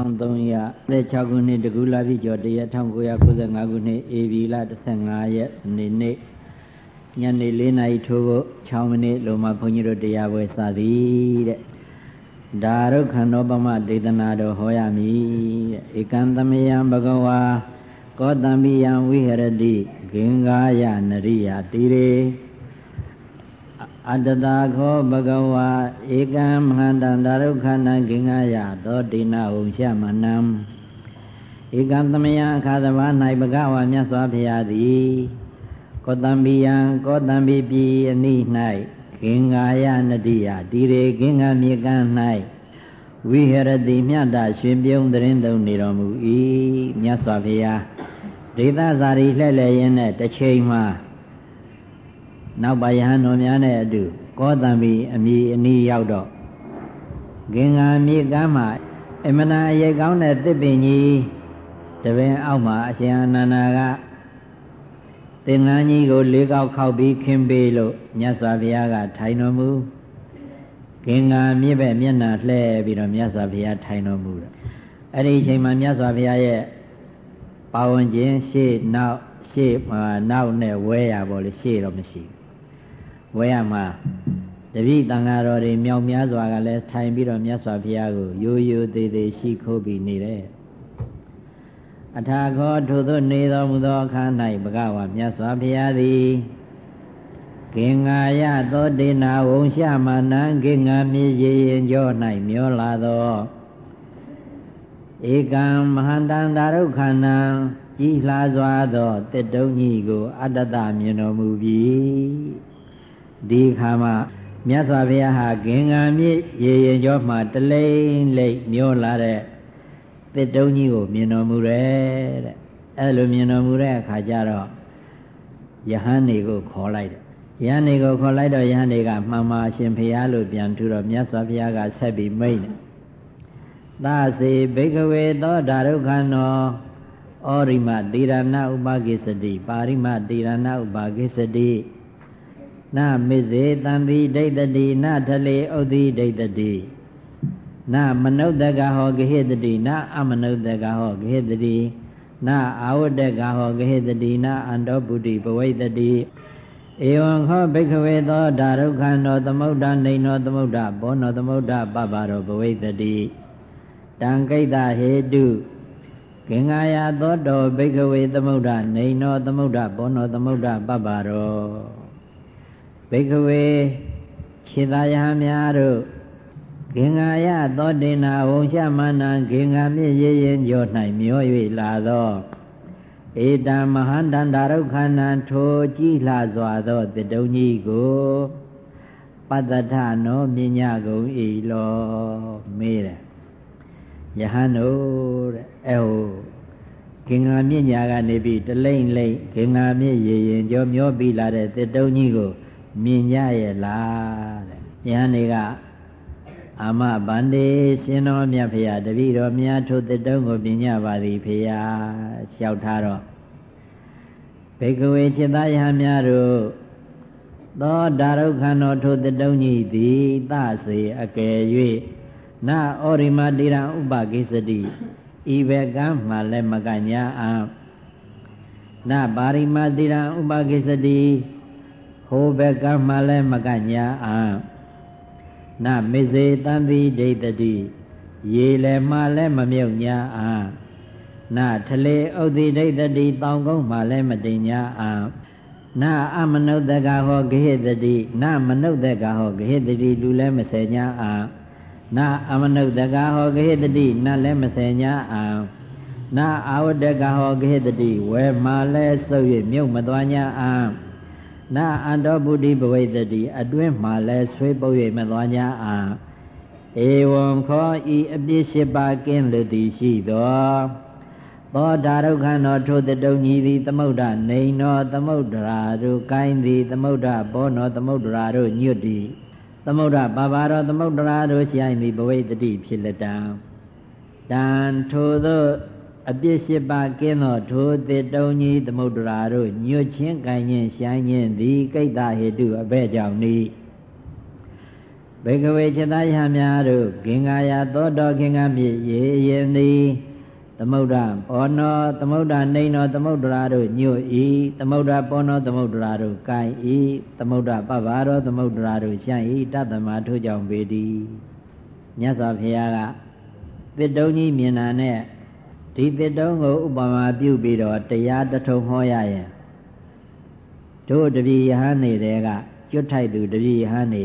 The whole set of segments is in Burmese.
1316ခုနှစ်တကူလာပြီကျော်တရက်1995ခုနှစ်ဧပြီလ15ရက်စနေနေ့ညနေ4နာရီထိုးဖို့6မိနစ်လုံးမှဘုန်းကြီးတို့တရားပွဲစသည်တဲ့ဒါရုခန္ဓေပမဒေသနာတော်ဟောရမည်တဲ့ဧကံသမယံဘဂဝါကောတံမိယံဝိဟရတိဂင်္ဂာယနရိယတိရေ အတ္တတာခောဘဂဝါဧကံမဟာတံဒါရုခန္ဓံဂင်္ဂယသောတိနာဝုံရှမနံဧကံသမယအခါသဘာ၌ဘဂဝါမြတ်စွာဘုရားသည်ကောတံပိယံကောတံပိပိအနိ၌ဂင်္ဂာယနတိယတိရေဂင်္ဂမြေကံ၌ဝိဟရတိမြတ်တာရှင်ပြုံးတရင်သုံးနေတော်မူ၏မြတ်စွာဘုရားဒေသဇာတိလှဲ့လေရင်းနဲ့တစ်ချိန်မှာ နောက်ပါယဟန်တော်များနဲ့အတူကောတံပီအမိအနီးရောက်တော့ဂင်္ဂာမြေကမ်းမှာအမနာအရေးကောင်းတဲ့တစ်ပင်ကြီးတပင်အောက်မှာအရှင်အနန္ဒာကသင်္ကန်းကြီးကိုလေးကောက်ခောက်ပြီးခင်းပေးလို့မြတ်စွာဘုရားကထိုင်တော်မူဂင်္ဂာမြေပဲမျက်နှာလှဲပြီးတော့မြတ်စွာဘုရားထိုင်တော်မူတယ်အဲ့ဒီအချိန်မှာမြတ်စွာဘုရားရဲ့ပါဝင်ခြင်းရှေ့နောက်ရှေ့နောက်နဲ့ဝဲရပေါ့လေရှေ့တော့မရှိဘူး ဝဲရမှာတပိတန်ဃာတော်တွေမြောက်များစွာကလည်းထိုင်ပြီးတော့မြတ်စွာဘုရားကိုရိုးရိုးသေးသေးရှိခိုးပြီးနေတယ်အထာခောထိုသို့နေတော်မူသောအခါ၌ဘဂဝါမြတ်စွာဘုရားသည်ကင်္ဂာယသောတေနာဝုံရှမနံကင်္ဂာမြေရေရင်ကျော်၌မျောလာသောဧကံမဟာတန္တာရုခန္ဓံကြည်လှစွာသောတစ်တုံးကြီးကို အတ္တတမြင်တော်မူပြီ ဒီခါမှာမြတ်စွာဘုရားဟာဂင်္ဂံမြစ်ရေရင်ကျော်မှာတလိမ့်လိမ့်မျောလာတဲ့တစ်တုံးကြီးကိုမြင်တော်မူတယ်တဲ့အဲ့လိုမြင်တော်မူတဲ့အခါကျတော့ယဟန်တွေကိုခေါ်လိုက်တယ်ယဟန်တွေကိုခေါ်လိုက်တော့ယဟန်တွေကမှန်ပါရှင်ဘုရားလို့ပြန်ထူတော့မြတ်စွာဘုရားကဆက်ပြီးမိတ်တယ်သာစေဘိကဝေသောဓာရုခန္နောဩရိမတိရဏဥပကိစ္စတိပါရိမတိရဏဥပကိစ္စတိ နမစ္စေတံတိဒိဋ္ဌတိနထလေဥဒိဒိဋ္ဌတိနမနုဿကဟောဂဟိတတိနအမနုဿကဟောဂဟိတတိနအာဝတ္တကဟောဂဟိတတိနအန္တောပုတိပဝိတတိဧဝံခောဘိက္ခဝေသောဓာရုခန္တောသမုဒ္ဒနေနောသမုဒ္ဒဘောနောသမုဒ္ဒပပရောပဝိတတိတံကိတ္တဟေတုကင်္ဂာယသောတောဘိက္ခဝေသမုဒ္ဒနေနောသမုဒ္ဒဘောနောသမုဒ္ဒပပရော ဘိကဝေခြေသာယဟများတို့ဂင်္ဂာယသောတေနာဝုံရှမနံဂင်္ဂာမြင့်ရရင်ကြော၌မျော၍လာသောဧတံမဟာတန္တာရုခဏံထိုကြည်လှစွာသောတတုံကြီးကိုပတ္တထနောမြညကုန်ဤလောမေးတယ်ယဟန်တို့တဲ့အဲဟိုဂင်္ဂာမြင့်ညာကနေပြီးတလိမ့်လိမ့်ဂင်္ဂာမြင့်ရရင်ကြောမျောပြီးလာတဲ့တတုံကြီးကို မြင်ကြရဲ့လားတဲ့ယဟန်တွေကအာမဗန္တေရှင်တော်မြတ်ဖေယတပည့်တော်များထိုတတုံးကိုမြင်ကြပါသည်ဖေယလျှောက်ထားတော့ဘေကဝေจิตယဟများတို့သောဒါရုခန္တော်ထိုတတုံးကြီးသည်သစေအကယ်၍နဩရိမတိရံဥပကိစ္စတိဤဘကံမှလည်းမကညာအံနပါရိမတိရံဥပကိစ္စတိ ဟိုဘက်ကမှလည်းမကညာအာနမေစေတံတိဒိဋ္ဌတိရေလည်းမှလည်းမမြုပ်ညာအာနထလေဥဒိဒိဋ္ဌတိတောင်ကုန်းမှလည်းမတင်ညာအာနအမနုဿကဟောဂဟိတတိနမနုဿကဟောဂဟိတတိလူလည်းမဆယ်ညာအာနအမနုဿကဟောဂဟိတတိနလည်းမဆယ်ညာအာနအာဝတ္တကဟောဂဟိတတိဝဲမှလည်းစုပ်၍မြုပ်မသွားညာအာ နာအန္တောပုတိဘဝိတတိအတွင်းမှာလဲဆွေးပုတ်၍မသွား냐အာဧဝံခောဤအပြစ်ရှိပါကင်းလူသည်ရှိသောသောဓာရုခန္တော်ထိုတတုံညီသည်သမုဒ္ဒနေနောသမုဒ္ဒရာတို့ကိုင်းသည်သမုဒ္ဒဘောနောသမုဒ္ဒရာတို့ညွတ်သည်သမုဒ္ဒပါပါရောသမုဒ္ဒရာတို့ရှိုင်သည်ဘဝိတတိဖြစ်လက်တံတန်ထိုသော အပြစ်ရှိပါကင်းသောထိုတေတုံကြီးသမုဒ္ဒရာတို့ညွတ်ချင်းကံချင်းရှိုင်းချင်းသည်ကိတ္တဟေတုအဘဲကြောင့်ဤဘေကဝေจิตာယများတို့ဂင်္ဂာယသောတော်ဂင်္ဂပြည့်ရေရင်သည်သမုဒ္ဒဘောနောသမုဒ္ဒနေနောသမုဒ္ဒရာတို့ညွတ်ဤသမုဒ္ဒဘောနောသမုဒ္ဒရာတို့ကိုင်ဤသမုဒ္ဒပပ္ပါရောသမုဒ္ဒရာတို့ရှံ့ဤတတမထိုးကြောင့်ပေသည်မြတ်စွာဘုရားကသစ်တုံးကြီးမြင်တာနဲ့ ဒီသစ်တုံးကိုဥပမာပြုပြီးတော့တရားတထုံဟောရရင်တို့တပည့်ယဟန်နေတဲ့ကကျွတ်ထိုက်သူတပည့်ယဟန်နေ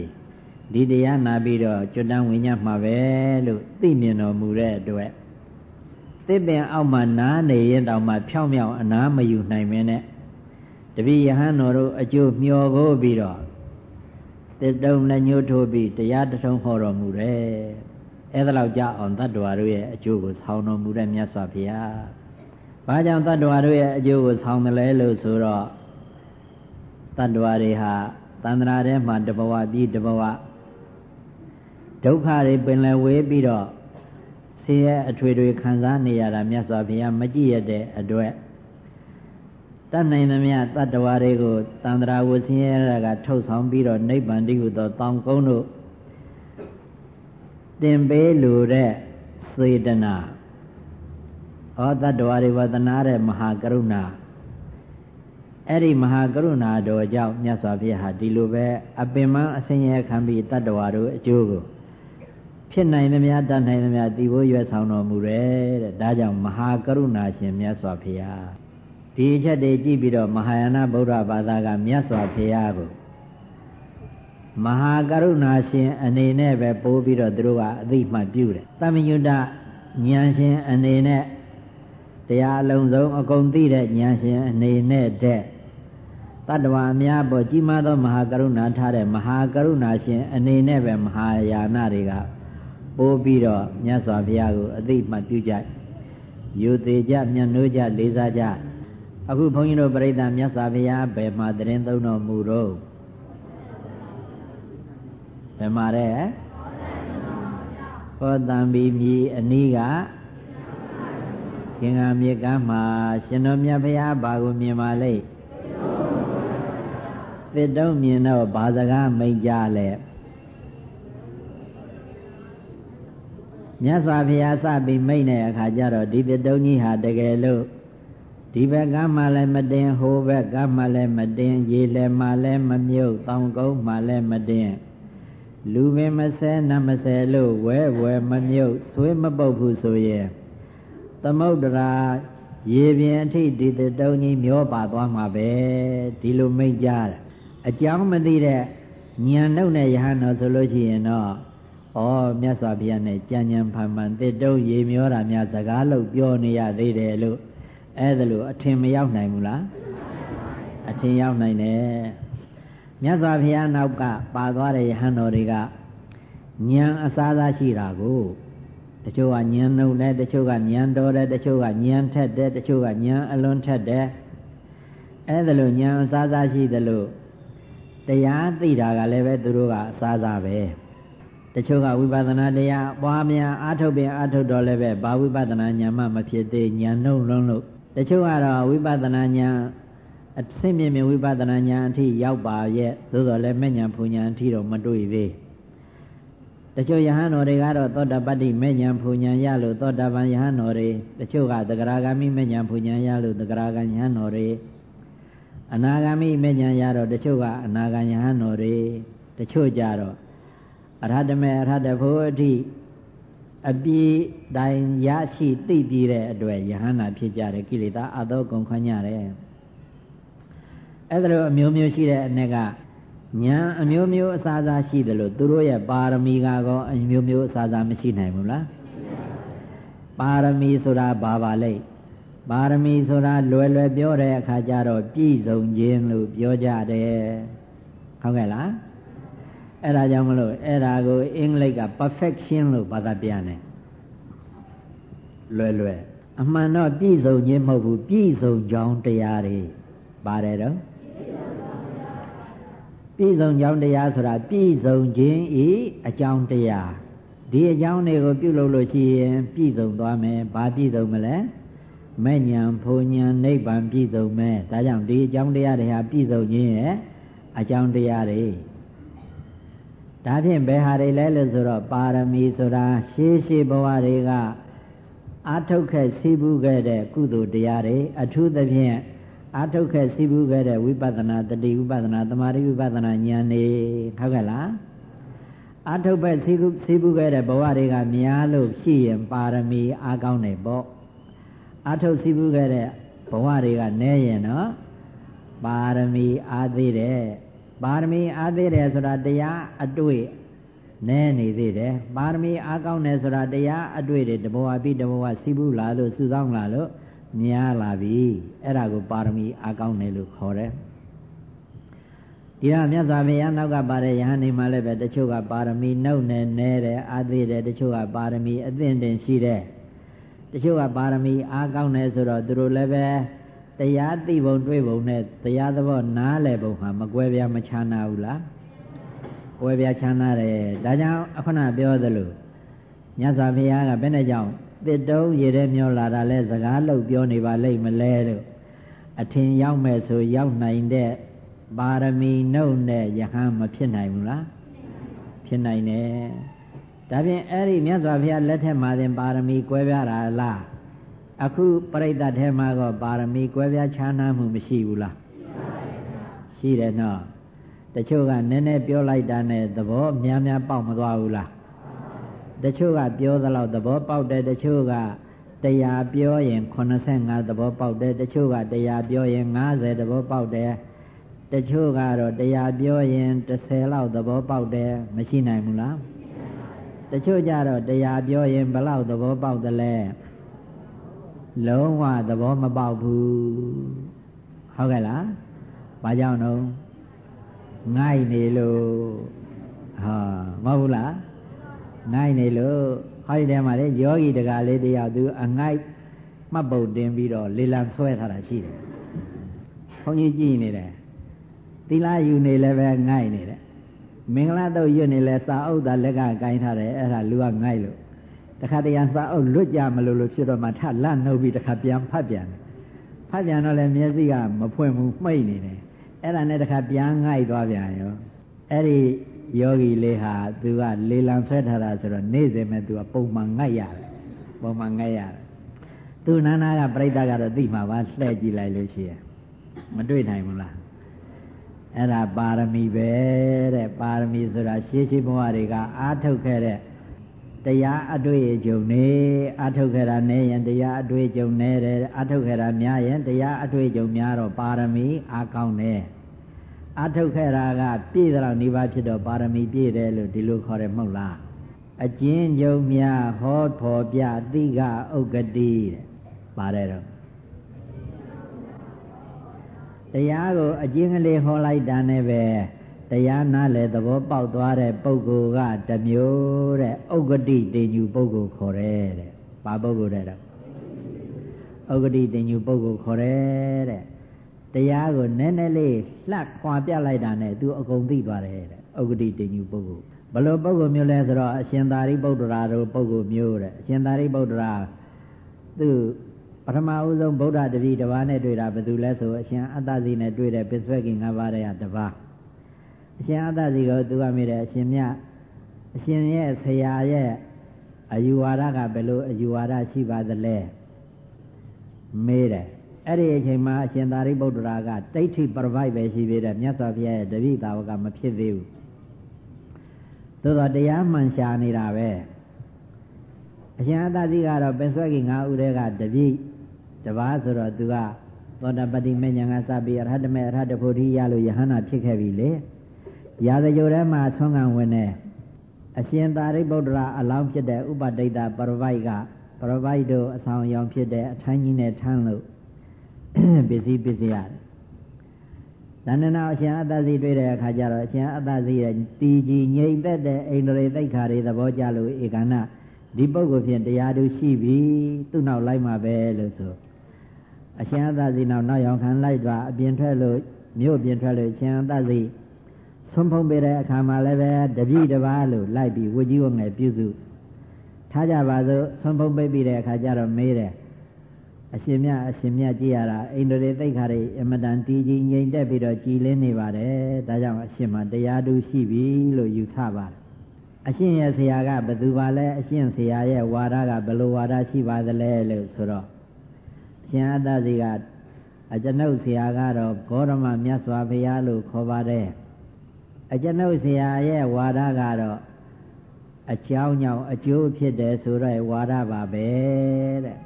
ဒီတရားနာပြီးတော့ကျွတ်တန်းဝင်ညမှာပဲလို့သိမြင်တော်မူတဲ့အတွက်သစ်ပင်အောက်မှာနားနေရင်တောင်မှဖြောင်းမြောင်းအနားမယူနိုင်မင်းနဲ့တပည့်ယဟန်တော်တို့အကျိုးမျှော်ကိုပြီးတော့သစ်တုံးလက်ညှိုးထိုးပြီးတရားတထုံဟောတော်မူတယ် အဲ့ဒါလောက်ကြအောင်တတ္တဝါတို့ရဲ့အကျိုးကိုဆောင်းတော်မူတဲ့မြတ်စွာဘုရား။ဘာကြောင့်တတ္တဝါတို့ရဲ့အကျိုးကိုဆောင်းတယ်လဲလို့ဆိုတော့တတ္တဝါတွေဟာတန္တရာထဲမှာတဘဝပြီးတဘဝဒုက္ခတွေပင်လယ်ဝေးပြီးတော့ဆင်းရဲအထွေထွေခံစားနေရတာမြတ်စွာဘုရားမကြည့်ရတဲ့အတွက်တတ်နိုင်သမျှတတ္တဝါတွေကိုတန္တရာဝဆင်းရဲတာကထုတ်ဆောင်ပြီးတော့နိဗ္ဗာန်တည်းဟူသောတောင်ကုန်းတို့ တင်ပေးလိုတဲ့စေတနာဩတတ္တဝါတွေဝသနာတဲ့မဟာကရုဏာအဲ့ဒီမဟာကရုဏာတော်ကြောင့်မြတ်စွာဘုရားဟာဒီလိုပဲအပင်မအစင်ရဲခံပြီးတတ္တဝါတို့အကျိုးကိုဖြစ်နိုင်သမျှတတ်နိုင်သမျှတည်ဖို့ရွယ်ဆောင်တော်မူတယ်တဲ့ဒါကြောင့်မဟာကရုဏာရှင်မြတ်စွာဘုရားဒီအချက်တွေကြည့်ပြီးတော့မဟာယာနဗုဒ္ဓဘာသာကမြတ်စွာဘုရားကို မဟာကရုဏာရှင်အနေနဲ့ပဲပို့ပြီးတော့သူတို့ကအသိမှတ်ပြုတယ်။သမညုတဉာဏ်ရှင်အနေနဲ့တရားအလုံးစုံအကုန်သိတဲ့ဉာဏ်ရှင်အနေနဲ့တဲ့တတ္တဝါအများပေါ်ကြီးမားသောမဟာကရုဏာထားတဲ့မဟာကရုဏာရှင်အနေနဲ့ပဲမဟာယာနတွေကပို့ပြီးတော့မြတ်စွာဘုရားကိုအသိမှတ်ပြုကြ။ယူသေးကြမြတ်နိုးကြလေးစားကြအခုဘုန်းကြီးတို့ပြိဿမြတ်စွာဘုရားဘယ်မှာတရင်သုံးတော်မူတော့ ဘယ်မှာတဲ့ဟောတံပီမြည်အနီးကကင်္ဂါမြေကမ်းမှာရှင်တော်မြတ်ဘုရားဘာကိုမြင်ပါလိမ့်သစ်တုံးမြင်တော့ဘာစကားမိတ်ကြလဲမြတ်စွာဘုရားစပြီးမိတ်တဲ့အခါကျတော့ဒီသစ်တုံးကြီးဟာတကယ်လို့ဒီဘက်ကမှလည်းမတင်ဟိုဘက်ကမှလည်းမတင်ရေလည်းမှလည်းမမြုပ်တောင်ကုန်းမှလည်းမတင် လူပင်မဆဲနမဆဲလို့ဝဲဝဲမမြုပ်သွေးမပုတ်ဘူးဆိုရင်သမုဒ္ဒရာရေပြင်အထိဒီတုံးကြီးမျောပါသွားမှာပဲဒီလိုမိတ်ကြတာအကြောင်းမသိတဲ့ညံနှုတ်နဲ့ယဟန်တော်ဆိုလို့ရှိရင်တော့ဩမြတ်စွာဘုရားနဲ့ကြံကြံဖန်ဖန်တစ်တုံးရေမျောတာများစကားလို့ပြောနေရသေးတယ်လို့အဲ့ဒါလို့အထင်မရောက်နိုင်ဘူးလားအထင်ရောက်နိုင်တယ် မြတ်စွာဘုရားနောက်ကပါသွားတဲ့ယဟန်တော်တွေကဉာဏ်အစားစားရှိတာကိုတချို့ကဉာဏ်နှုတ်တယ်တချို့ကဉာဏ်တော်တယ်တချို့ကဉာဏ်ထက်တယ်တချို့ကဉာဏ်အလွန်ထက်တယ်အဲ့ဒါလို့ဉာဏ်အစားစားရှိတယ်လို့တရားသိတာကလည်းပဲသူတို့ကအစားစားပဲတချို့ကဝိပဿနာတရားပွားများအားထုတ်ပင်အားထုတ်တော့လည်းပဲဘာဝိပဿနာဉာဏ်မှမဖြစ်သေးဉာဏ်နှုတ်လုံးလို့တချို့ကတော့ဝိပဿနာဉာဏ် အဆင့်မြင့်မြင့်ဝိပဿနာဉာဏ်အထိရောက်ပါရဲ့သို့တော်လည်းမဲ့ဉာဏ်ဖူဉာဏ်အထိတော့မတွေ့သေးတချို့ယဟန်တော်တွေကတော့သောတာပတ္တိမဲ့ဉာဏ်ဖူဉာဏ်ရလို့သောတာပန်ယဟန်တော်တွေတချို့ကသဂရာဂ ामि မဲ့ဉာဏ်ဖူဉာဏ်ရလို့သဂရာဂယဟန်တော်တွေအနာဂ ामि မဲ့ဉာဏ်ရတော့တချို့ကအနာဂယဟန်တော်တွေတချို့ကြတော့အရဟတမေအရဟတဖို့အထိအပြည့်တိုင်ရရှိသိပြီးတဲ့အတွက်ယဟန္တာဖြစ်ကြတယ်ကိလေသာအသောကုန်ခွင့်ရတယ် အဲ့ဒါလိုအမျိုးမျိုးရှိတဲ့အ ਨੇ ကညာအမျိုးမျိုးအစားအစာရှိတယ်လို့သူတို့ရဲ့ပါရမီကောအမျိုးမျိုးအစားအစာမရှိနိုင်ဘူးလားပါရမီဆိုတာဘာပါလဲပါရမီဆိုတာလွယ်လွယ်ပြောတဲ့အခါကျတော့ပြည့်စုံခြင်းလို့ပြောကြတယ်ဟုတ်ကဲ့လားအဲ့ဒါကြောင့်မလို့အဲ့ဒါကိုအင်္ဂလိပ်က perfection လို့ဘာသာပြန်တယ်လွယ်လွယ်အမှန်တော့ပြည့်စုံခြင်းမဟုတ်ဘူးပြည့်စုံကြောင်းတရားတွေပါတယ်တော့ ပြည့်စုံကြောင်းတရားဆိုတာပြည့်စုံခြင်းဤအကြောင်းတရားဒီအကြောင်းတွေကိုပြုလုပ်လို့ရှိရင်ပြည့်စုံသွားမယ်ဘာပြည့်စုံမလဲမဲ့ညာဖုန်ညာနိဗ္ဗာန်ပြည့်စုံမယ်ဒါကြောင့်ဒီအကြောင်းတရားတွေဟာပြည့်စုံခြင်းရဲ့အကြောင်းတရားတွေဒါဖြင့်ဘယ်ဟာတွေလဲလို့ဆိုတော့ပါရမီဆိုတာရှေးရှေးဘဝတွေကအာထုတ်ခဲ့စီးပူးခဲ့တဲ့ကုသိုလ်တရားတွေအထူးသဖြင့် အာထုတ်ခဲ့စီးပူးခဲ့တဲ့ဝိပဿနာတတိဝိပဿနာတမာတိဝိပဿနာဉာဏ်တွေဟုတ်ကဲ့လားအာထုတ်ပဲစီးစီးပူးခဲ့တဲ့ဘဝတွေကများလို့ရှိရင်ပါရမီအားကောင်းတယ်ပေါ့အာထုတ်စီးပူးခဲ့တဲ့ဘဝတွေကနည်းရင်နော်ပါရမီအားသေးတယ်ပါရမီအားသေးတယ်ဆိုတာတရားအတွေ့နဲနေသေးတယ်ပါရမီအားကောင်းတယ်ဆိုတာတရားအတွေ့တွေတဘဝပြီးတဘဝစီးပူးလာလို့စုဆောင်လာလို့ များလာပြီအဲ့ဒါကိုပါရမီအားကောင်းတယ်လို့ခေါ်တယ်ဒီတော့မြတ်စွာဘုရားနောက်ကပါတဲ့ယဟန်နေမှလည်းပဲတချို့ကပါရမီနှုတ်နဲ့နဲတယ်အားသေးတယ်တချို့ကပါရမီအသင့်တင်ရှိတယ်တချို့ကပါရမီအားကောင်းတယ်ဆိုတော့သူတို့လည်းပဲတရားသိပုံတွေ့ပုံနဲ့တရားသဘောနားလည်ပုံဟာမကွဲပြားမခြားနာဘူးလားကွဲပြားခြားနာတယ်ဒါကြောင့်အခုနပြောသလိုမြတ်စွာဘုရားကဘယ်နဲ့ကြောင့် တစ်တုံးရေထဲမျောလာတာလဲစကားလို့ပြောနေပါလိမ့်မလဲလို့အထင်ရောက်မဲ့ဆိုရောက်နိုင်တဲ့ပါရမီနှုတ်နဲ့ယဟန်မဖြစ်နိုင်ဘူးလားဖြစ်နိုင်တယ်ဒါဖြင့်အဲ့ဒီမြတ်စွာဘုရားလက်ထက်မှာသင်ပါရမီကွဲပြားတာလားအခုပြိဿတ်ထဲမှာကပါရမီကွဲပြားခြားနားမှုမရှိဘူးလားရှိတယ်နော်တချို့ကနည်းနည်းပြောလိုက်တာနဲ့သဘောများများပေါက်မသွားဘူးလား တချို့ကပြောသလောက်သဘောပေါက်တယ်တချို့ကတရားပြောရင်85သဘောပေါက်တယ်တချို့ကတရားပြောရင်90သဘောပေါက်တယ်တချို့ကတော့တရားပြောရင်30လောက်သဘောပေါက်တယ်မရှိနိုင်ဘူးလားတချို့ကြတော့တရားပြောရင်ဘယ်လောက်သဘောပေါက်သလဲလုံးဝသဘောမပေါက်ဘူးဟုတ်ကဲ့လားဘာကြောင့်တော့ငိုက်နေလို့ဟာမဟုတ်ဘူးလား ငိုက်နေလို့ဟောဒီထဲမှာလေယောဂီတကာလေးတယောက်သူအငိုက်မှတ်ပုတ်တင်ပြီးတော့လေလံဆွဲထားတာရှိတယ်ဘုန်းကြီးကြည့်နေတယ်သီလယူနေလည်းပဲငိုက်နေတယ်မင်္ဂလာတော့ရွတ်နေလဲစာအုပ်သားလက်ကကိုင်းထားတယ်အဲ့ဒါလူကငိုက်လို့တခါတရံစာအုပ်လွတ်ကြမလို့လို့ဖြစ်တော့မှထလန့်နှုတ်ပြီးတခါပြန်ဖတ်ပြန်တယ်ဖတ်ပြန်တော့လည်းမျက်စိကမဖွင့်ဘူးမှိတ်နေတယ်အဲ့ဒါနဲ့တခါပြန်ငိုက်သွားပြန်ရောအဲ့ဒီ ယောဂီလေးဟာသူကလေလံဆွဲထားတာဆိုတော့နေ့စဉ်မဲ့သူကပုံမှန်ငိုက်ရတယ်ပုံမှန်ငိုက်ရတယ်သူနာနာကပြိတ္တကတော့သိမှာပါလှည့်ကြည့်လိုက်လို့ရှိရင်မတွေ့နိုင်ဘူးလားအဲ့ဒါပါရမီပဲတဲ့ပါရမီဆိုတာရှေးရှေးဘဝတွေကအာထုတ်ခဲ့တဲ့တရားအတွေ့အကြုံနေအထုတ်ခဲ့တာနဲ့ရင်တရားအတွေ့အကြုံနေတယ်အထုတ်ခဲ့တာများရင်တရားအတွေ့အကြုံများတော့ပါရမီအားကောင်းတယ် အထုတ်ခဲ့တာကပြည့်တော်နိဗ္ဗာန်ဖြစ်တော့ပါရမီပြည့်တယ်လို့ဒီလိုခေါ်တယ်မဟုတ်လားအကျဉ်းယုံများဟောဖော်ပြတိကဥက္ကတိတဲ့ပါတယ်တော့တရားကိုအကျဉ်းကလေးဟောလိုက်တာနဲ့ပဲတရားနာလေသဘောပေါက်သွားတဲ့ပုဂ္ဂိုလ်ကတမျိုးတဲ့ဥက္ကတိတင်ညူပုဂ္ဂိုလ်ခေါ်တယ်တဲ့။ဘာပုဂ္ဂိုလ်တဲ့တော့ဥက္ကတိတင်ညူပုဂ္ဂိုလ်ခေါ်တယ်တဲ့။ တရားကိုနည်းနည်းလေးလှခွာပြလိုက်တာနဲ့သူအကုန်သိသွားတယ်တဲ့။ဥက္ကတိတင်ညူပုဂ္ဂိုလ်ဘလို့ပုဂ္ဂိုလ်မျိုးလဲဆိုတော့အရှင်သာရိပုတ္တရာတို့ပုဂ္ဂိုလ်မျိုးတဲ့အရှင်သာရိပုတ္တရာသူပထမဦးဆုံးဗုဒ္ဓတတိတစ်ပါးနဲ့တွေ့တာဘယ်သူလဲဆိုအရှင်အတ္တစီနဲ့တွေ့တဲ့ပစ္စဝကိ၅ပါးရဲ့တစ်ပါးအရှင်အတ္တစီကိုသူကမိတယ်အရှင်မြတ်အရှင်ရဲ့ဆရာရဲ့အယူဝါဒကဘယ်လိုအယူဝါဒရှိပါသလဲမေးတယ် အဲ့ဒီအချိန်မှာအရှင်သာရိပုတ္တရာကတိဋ္ဌိပရပိုက်ပဲရှိသေးတယ်မြတ်စွာဘုရားရဲ့တပိသာဝကမဖြစ်သေးဘူးသို့တော့တရားမှန်ရှာနေတာပဲအရှင်အတ္တစီကတော့ပင်ဆွဲကြီး၅ဦးတည်းကတပိတပါးဆိုတော့သူကသောတာပတိမေညာကစပြီးအရဟတမေအရဟတဖို့တိရလို့ယဟန္တာဖြစ်ခဲ့ပြီလေရာဇဂိုထဲမှာဆွမ်းခံဝင်နေအရှင်သာရိပုတ္တရာအလောင်းဖြစ်တဲ့ဥပဒိတပရပိုက်ကပရပိုက်တို့အဆောင်ရောင်ဖြစ်တဲ့အထိုင်းကြီးနဲ့ထမ်းလို့ ပစ္စည်းပစ္စည်းရတယ်။တဏ္ဍနာအရှင်အတ္တစီတွေ့တဲ့အခါကျတော့အရှင်အတ္တစီရဲ့တီကြီးငြိမ့်သက်တဲ့အိန္ဒြေသိက္ခာတွေသဘောကျလို့ဧကနာဒီပုဂ္ဂိုလ်ဖြင့်တရားသူရှိပြီသူ့နောက်လိုက်မှာပဲလို့ဆိုအရှင်အတ္တစီနောက်နောက်ရောင်ခံလိုက်သွားအပြင်ထွက်လို့မြို့ပြင်ထွက်လို့အရှင်အတ္တစီဆွန်ဖုံးပေးတဲ့အခါမှာလည်းပဲတပိတပါးလို့လိုက်ပြီးဝကြီးဝငယ်ပြုစုထားကြပါစို့ဆွန်ဖုံးပေးပြီးတဲ့အခါကျတော့မေးတယ် အရှင်မြတ်အရှင်မြတ်ကြည်ရတာအိန္ဒြေသိက္ခာတွေအမတန်တည်ကြည်ငြိမ်သက်ပြီးတော့ကြည်လင်းနေပါတယ်ဒါကြောင့်အရှင်မှာတရားတူရှိပြီလို့ယူဆပါတယ်အရှင်ရဲ့ဆရာကဘယ်သူပါလဲအရှင်ဆရာရဲ့ဝါဒကဘယ်လိုဝါဒရှိပါသလဲလို့ဆိုတော့အရှင်အတ္တစီကအကျွန်ုပ်ဆရာကတော့ဂေါရမမြတ်စွာဘုရားလို့ခေါ်ပါတယ်အကျွန်ုပ်ဆရာရဲ့ဝါဒကတော့အကြောင်းကြောင့်အကျိုးဖြစ်တယ်ဆိုတော့ဝါဒပါပဲတဲ့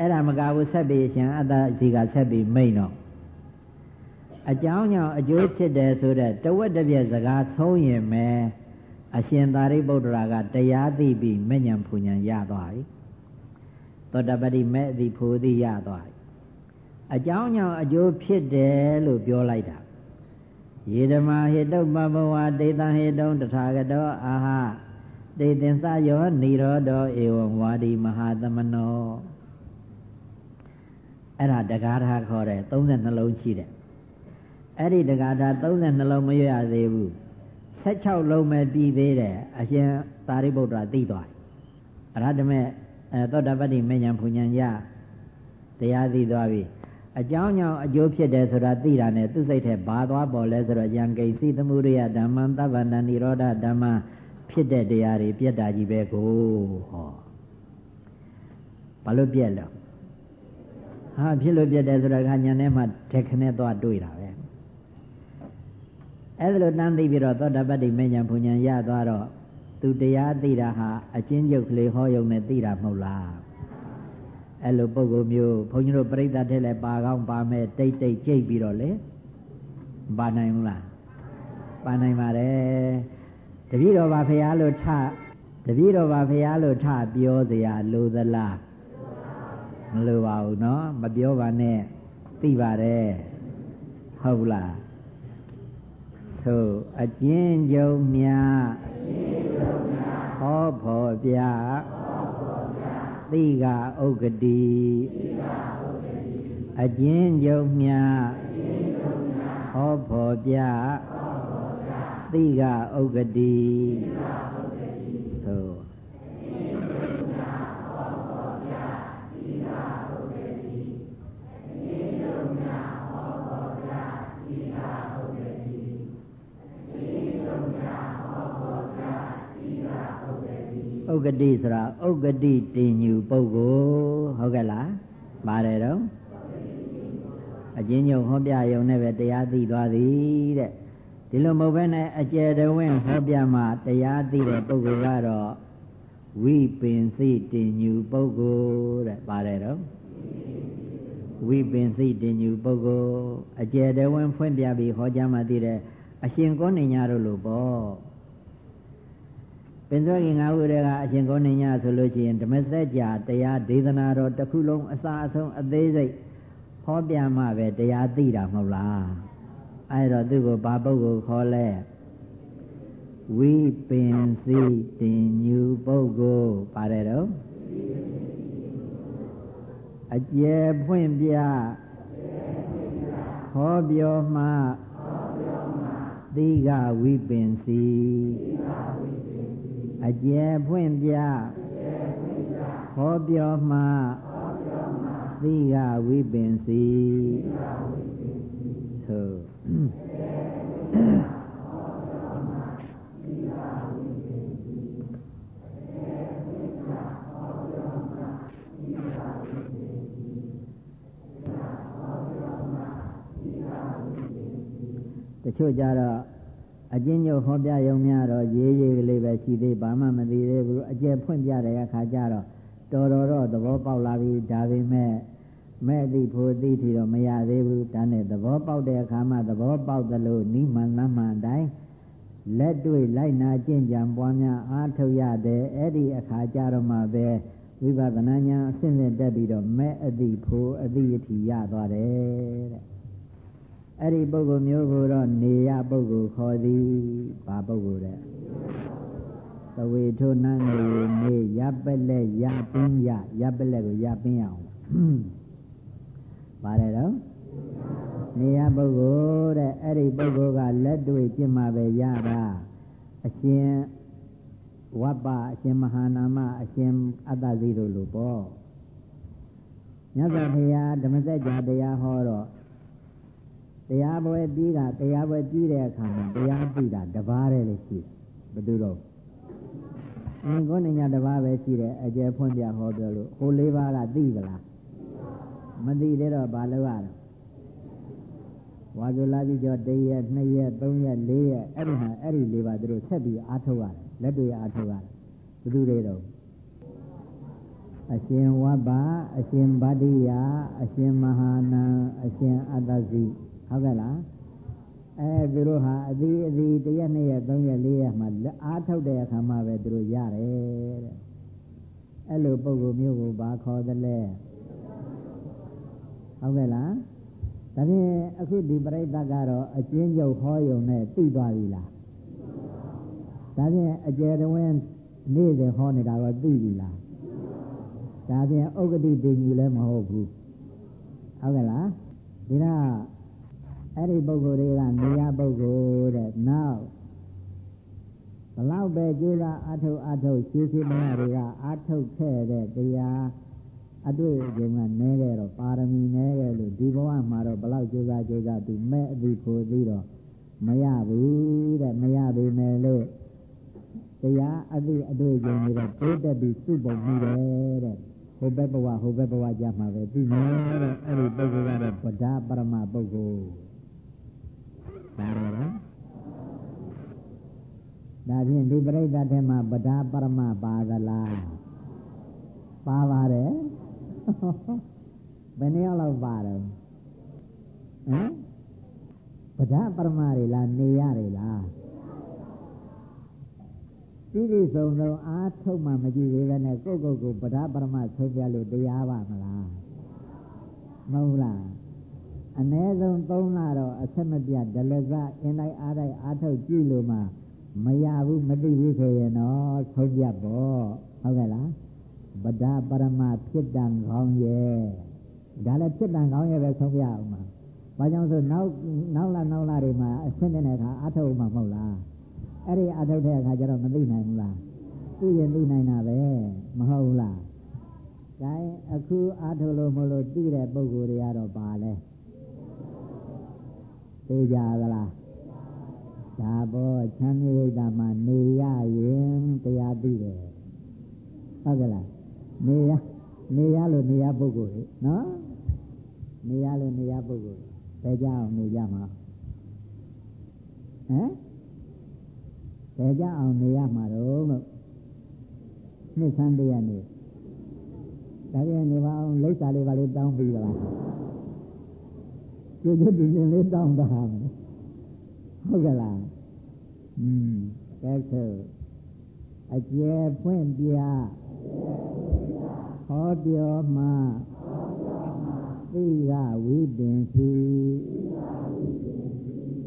အဲ့ဒါမကဘူးဆက်ပြီးရှင်အတ္တစီကဆက်ပြီးမိန်တော့အကြောင်းကြောင့်အကျိုးဖြစ်တယ်ဆိုတဲ့တဝက်တစ်ပြက်စကားဆုံးရင်ပဲအရှင်သာရိပုတ္တရာကတရားသိပြီးမဉ္ဇဉ်ဖူဉ္ဇဉ်ရသွားပြီသောတပတိမဲ့အသည်ဖူသည်ရသွားပြီအကြောင်းကြောင့်အကျိုးဖြစ်တယ်လို့ပြောလိုက်တာယေဓမာဟိတုပဘဝတေတံဟိတုံတထာဂတောအာဟတေတင်္စယောនិရောဓောဧဝံဝါဒီမဟာသမနော အဲ့ဒါတကားထားခေါ်တယ်32လုံးရှိတယ်အဲ့ဒီတကားထား32လုံးမရရသေးဘူး16လုံးပဲပြီးသေးတယ်အရှင်သာရိပုတ္တရာသိသွားအရဟတမေအဲသောတပတ္တိမဉ္ဇဉ်ဖူဉ္ဇဉ်ရတရားသိသွားပြီအကြောင်းကြောင့်အကျိုးဖြစ်တယ်ဆိုတာသိတာနဲ့သူ့စိတ်ထဲဘာသွားပေါ်လဲဆိုတော့ယံကိစီသမုဒိယဓမ္မံသဗ္ဗန္တနိရောဓဓမ္မဖြစ်တဲ့တရားတွေပြက်တာကြီးပဲကိုဟောဘာလို့ပြက်လဲ ဟာဖြစ်လို့ပြက်တယ်ဆိုတော့ခါညာထဲမှာထက်ခနဲ့သွားတွေ့တာပဲအဲ့ဒါလိုတန်းသိပြီးတော့သောတပတ္တိမဉ္ဇဉ်ဘုံဉ္ဇဉ်ရသွားတော့သူတရားသိတာဟာအချင်းကျုပ်ကလေးဟောယုံနဲ့သိတာမဟုတ်လားအဲ့လိုပုံကိုမျိုးဘုန်းကြီးတို့ပြိဿတဲ့လည်းပါကောင်းပါမဲ့တိတ်တိတ်ကြိတ်ပြီးတော့လေပါနိုင်ဘူးလားပါနိုင်ပါတယ်တပည့်တော်ဘာဖရာလို့ထတပည့်တော်ဘာဖရာလို့ထပြောစရာလိုသလား မလိုပါဘူးเนาะမပြောပါနဲ့သိပါတယ်ဟုတ်လားသို့အကျဉ်းကြုံများဟောဖို့ပြသိကဥက္ကတိအကျဉ်းကြုံများဟောဖို့ပြသိကဥက္ကတိသို့ က္ကတိဆိုတာဥက္ကတိတင်ညူပုဂ္ဂိုလ်ဟုတ်ကဲ့လားပါတယ်တော့အချင်းညုံဟောပြယုံနဲ့ပဲတရားသိသွားသည်တဲ့ဒီလိုမဟုတ်ဘဲနဲ့အကျယ်တဝင်းဟောပြမှတရားသိတဲ့ပုဂ္ဂိုလ်ကတော့ဝိပင်စိတင်ညူပုဂ္ဂိုလ်တဲ့ပါတယ်တော့ဝိပင်စိတင်ညူပုဂ္ဂိုလ်အကျယ်တဝင်းဖွင့်ပြပြီးဟောကြားမှသိတဲ့အရှင်ကောနေညာတို့လို့ပေါ့ ပင်စောခင်ငါးခုတည်းကအရှင်ကောနေညဆိုလို့ရှိရင်ဓမ္မစကြာတရားဒေသနာတော်တစ်ခုလုံးအစာအဆုံးအသေးစိတ်ဟောပြမှပဲတရားသိတာမဟုတ်လားအဲဒါသူ့ကိုဘာပုဂ္ဂိုလ်ခေါ်လဲဝိပင်စီတင်ညူပုဂ္ဂိုလ်ပါတယ်တော့အကျယ်ဖွင့်ပြဟောပြောမှသီကဝိပင်စီ အကျယ်ဖွင့်ပြဟောပြောမှသီကဝိပင်စီသို့တချို့ကြတော့ အကျဉ်းချုပ်ဟောပြယုံများတော့ရေးရေးကလေးပဲရှိသေးဘာမှမသိသေးဘူးအကျယ်ဖွင့်ပြတဲ့အခါကျတော့တော်တော်တော့သဘောပေါက်လာပြီဒါပေမဲ့မဲ့သိဖို့သိထီတော့မရသေးဘူးဒါနဲ့သဘောပေါက်တဲ့အခါမှသဘောပေါက်သလိုနိမန်လမ်းမှန်တိုင်းလက်တွေ့လိုက်နာကျင့်ကြံပွားများအားထုတ်ရတဲ့အဲ့ဒီအခါကျတော့မှပဲဝိပဿနာဉာဏ်အစစ်နဲ့တက်ပြီးတော့မဲ့အသိဖို့အသိအထီရသွားတယ်တဲ့ အဲ့ဒီပုဂ္ဂိုလ်မျိုးကိုတော့နေရပုဂ္ဂိုလ်ခေါ်သည်ဘာပုဂ္ဂိုလ်တဲ့သဝေထုနန်းနေနေရပလက်ရပင်းရရပလက်ကိုရပင်းရအောင်ပါတယ်တော့နေရပုဂ္ဂိုလ်တဲ့အဲ့ဒီပုဂ္ဂိုလ်ကလက်တွေ့ကျင့်မှပဲရတာအရှင်ဝပ္ပအရှင်မဟာနာမအရှင်အတ္တဇီတို့လိုပေါ့မြတ်စွာဘုရားဓမ္မစကြာတရားဟောတော့ တရားပွဲပြီးတာတရားပွဲပြီးတဲ့အခါမှာတရားပြီးတာတပါးတည်းလေးရှိဘယ်သူတော့အင်းကိုနေညာတပါးပဲရှိတယ်အကျယ်ဖွင့်ပြဟောပြောလို့ဟိုလေးပါးကသိသလားမသိသေးတော့ဘာလုပ်ရတော့ဝါဇလာတိကျော်တရက်2ရက်3ရက်4ရက်အဲ့ဒီမှာအဲ့ဒီလေးပါသူတို့ဆက်ပြီးအားထုတ်ရတယ်လက်တွေအားထုတ်ရတယ်ဘယ်သူတွေတော့အရှင်ဝဘအရှင်ဗတ္တိယအရှင်မဟာနံအရှင်အတ္တစီ ဟုတ်ကဲ့လားအဲသူတို့ဟာအသီးအသီးတရက်နှစ်ရက်သုံးရက်လေးရက်မှအားထုတ်တဲ့အခါမှပဲသူတို့ရတယ်တဲ့အဲ့လိုပုံကိုမျိုးကိုဘာခေါ်သလဲဟုတ်ကဲ့လားဒါဖြင့်အခုဒီပြိဿကတော့အကျဉ်းချုပ်ဟောယုံနဲ့သိသွားပြီလားဒါဖြင့်အကျယ်တဝင်းနေ့စဉ်ဟောနေတာတော့သိပြီလားဒါဖြင့်ဥက္ကတိတင်ကြီးလည်းမဟုတ်ဘူးဟုတ်ကဲ့လားဒီတော့ အဲ့ဒီပုဂ္ဂိုလ်တွေကနေရပုဂ္ဂိုလ်တဲ့နောက်ဘလောက်ပဲကြိုးစားအထုတ်အထုတ်ရှင်းရှင်းမရတွေကအာထုတ်ခဲ့တဲ့တရားအတွေ့အကြုံကနည်းခဲ့တော့ပါရမီနည်းခဲ့လို့ဒီဘဝမှာတော့ဘလောက်ကြိုးစားကြိုးစားသူမဲ့အပြီးဖို့ပြီးတော့မရဘူးတဲ့မရပေမဲ့လို့တရားအသည့်အတွေ့အကြုံတွေတော့တိုးတက်ပြီးစုပုံမှုတယ်တဲ့ဟိုဘက်ဘဝဟိုဘက်ဘဝကြမှာပဲပြီးမယ်တဲ့အဲ့ဒီပုဂ္ဂိုလ်ကတော့ဗဒပရမပုဂ္ဂိုလ် ဒါရလားဒါဖြင့်ဒီပြိဿတ်ထဲမှာဗဒပရမပါသလားပါပါတယ်ဘယ်နှယောက်လောက်ပါတယ်ဟမ်ဗဒပရမတွေလားနေရတယ်လားပြည်ပြည်စုံစုံအားထုတ်မှမကြည့်သေးပဲနဲ့ကိုယ့်ကိုယ်ကိုဗဒပရမဆုံးပြလို့တရားပါမလားမဟုတ်လား အ ਨੇ ဆုံး၃လတော့အဆက်မပြတ်ဒလဇအင်းတိုင်းအားတိုင်းအားထုတ်ကြည့်လို့မှမရဘူးမသိဘူးဆိုရင်တော့ဆုံးပြတ်ပေါ့ဟုတ်ကဲ့လားဗဒပရမဖြစ်တန်ကောင်းရဲ့ဒါလည်းဖြစ်တန်ကောင်းရဲ့ပဲဆုံးပြအောင်မှာဘာကြောင့်ဆိုနောက်နောက်လာနောက်လာတွေမှာအဆင့်တဲ့အခါအားထုတ်မှမဟုတ်လားအဲ့ဒီအထုတ်တဲ့အခါကျတော့မသိနိုင်ဘူးလားသိရင်သိနိုင်တာပဲမဟုတ်ဘူးလားဒါအခုအထုတ်လို့မလို့သိတဲ့ပုံကိုယ်တွေကတော့ပါလဲ သိကြသလားဒါဘောချမ်းမြေရိတ်တာမှာနေရရင်တရားသိတယ်ဟုတ်ကဲ့လားနေရနေရလို့နေရပုဂ္ဂိုလ်နော်နေရလို့နေရပုဂ္ဂိုလ်ပဲကြအောင်နေကြမှာဟမ်ဘယ်ကြအောင်နေရမှာတော့လို့နှစ်ဆန်းတည်းရနေဒါပြန်နေပါအောင်လိပ်စာလေးပါလေးတောင်းပြီးလား ကျိုးကျိုးတင်တင်လေးတောင်းတာမယ်ဟုတ်ကဲ့လားอืมကဲဆိုအကျယ်ဖွင့်ပြဟောပြောမှာသိကဝိပင်စီ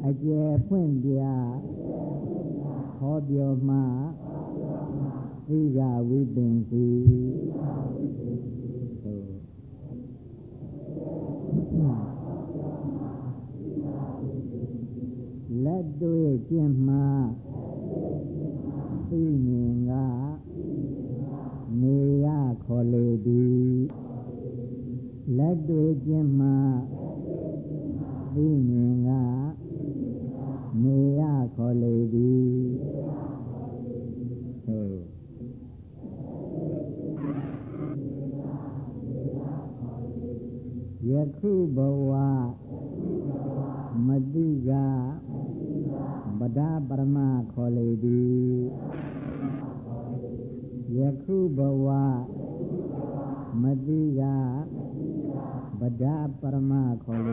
အကျယ်ဖွင့်ပြဟောပြောမှသိကဝိပင်စီ လက်တွေ့ကျင့်မှသိမြင်ကနေရခေါ်လေသည်လက်တွေ့ကျင့်မှသိမြင်ကနေရခေါ်လေသည်ဟုတ်ယခုဘဝမတိက ဗဒပရမခေါ်လေသည်ယခုဘဝမတိကဗဒပရမခေါ်လေ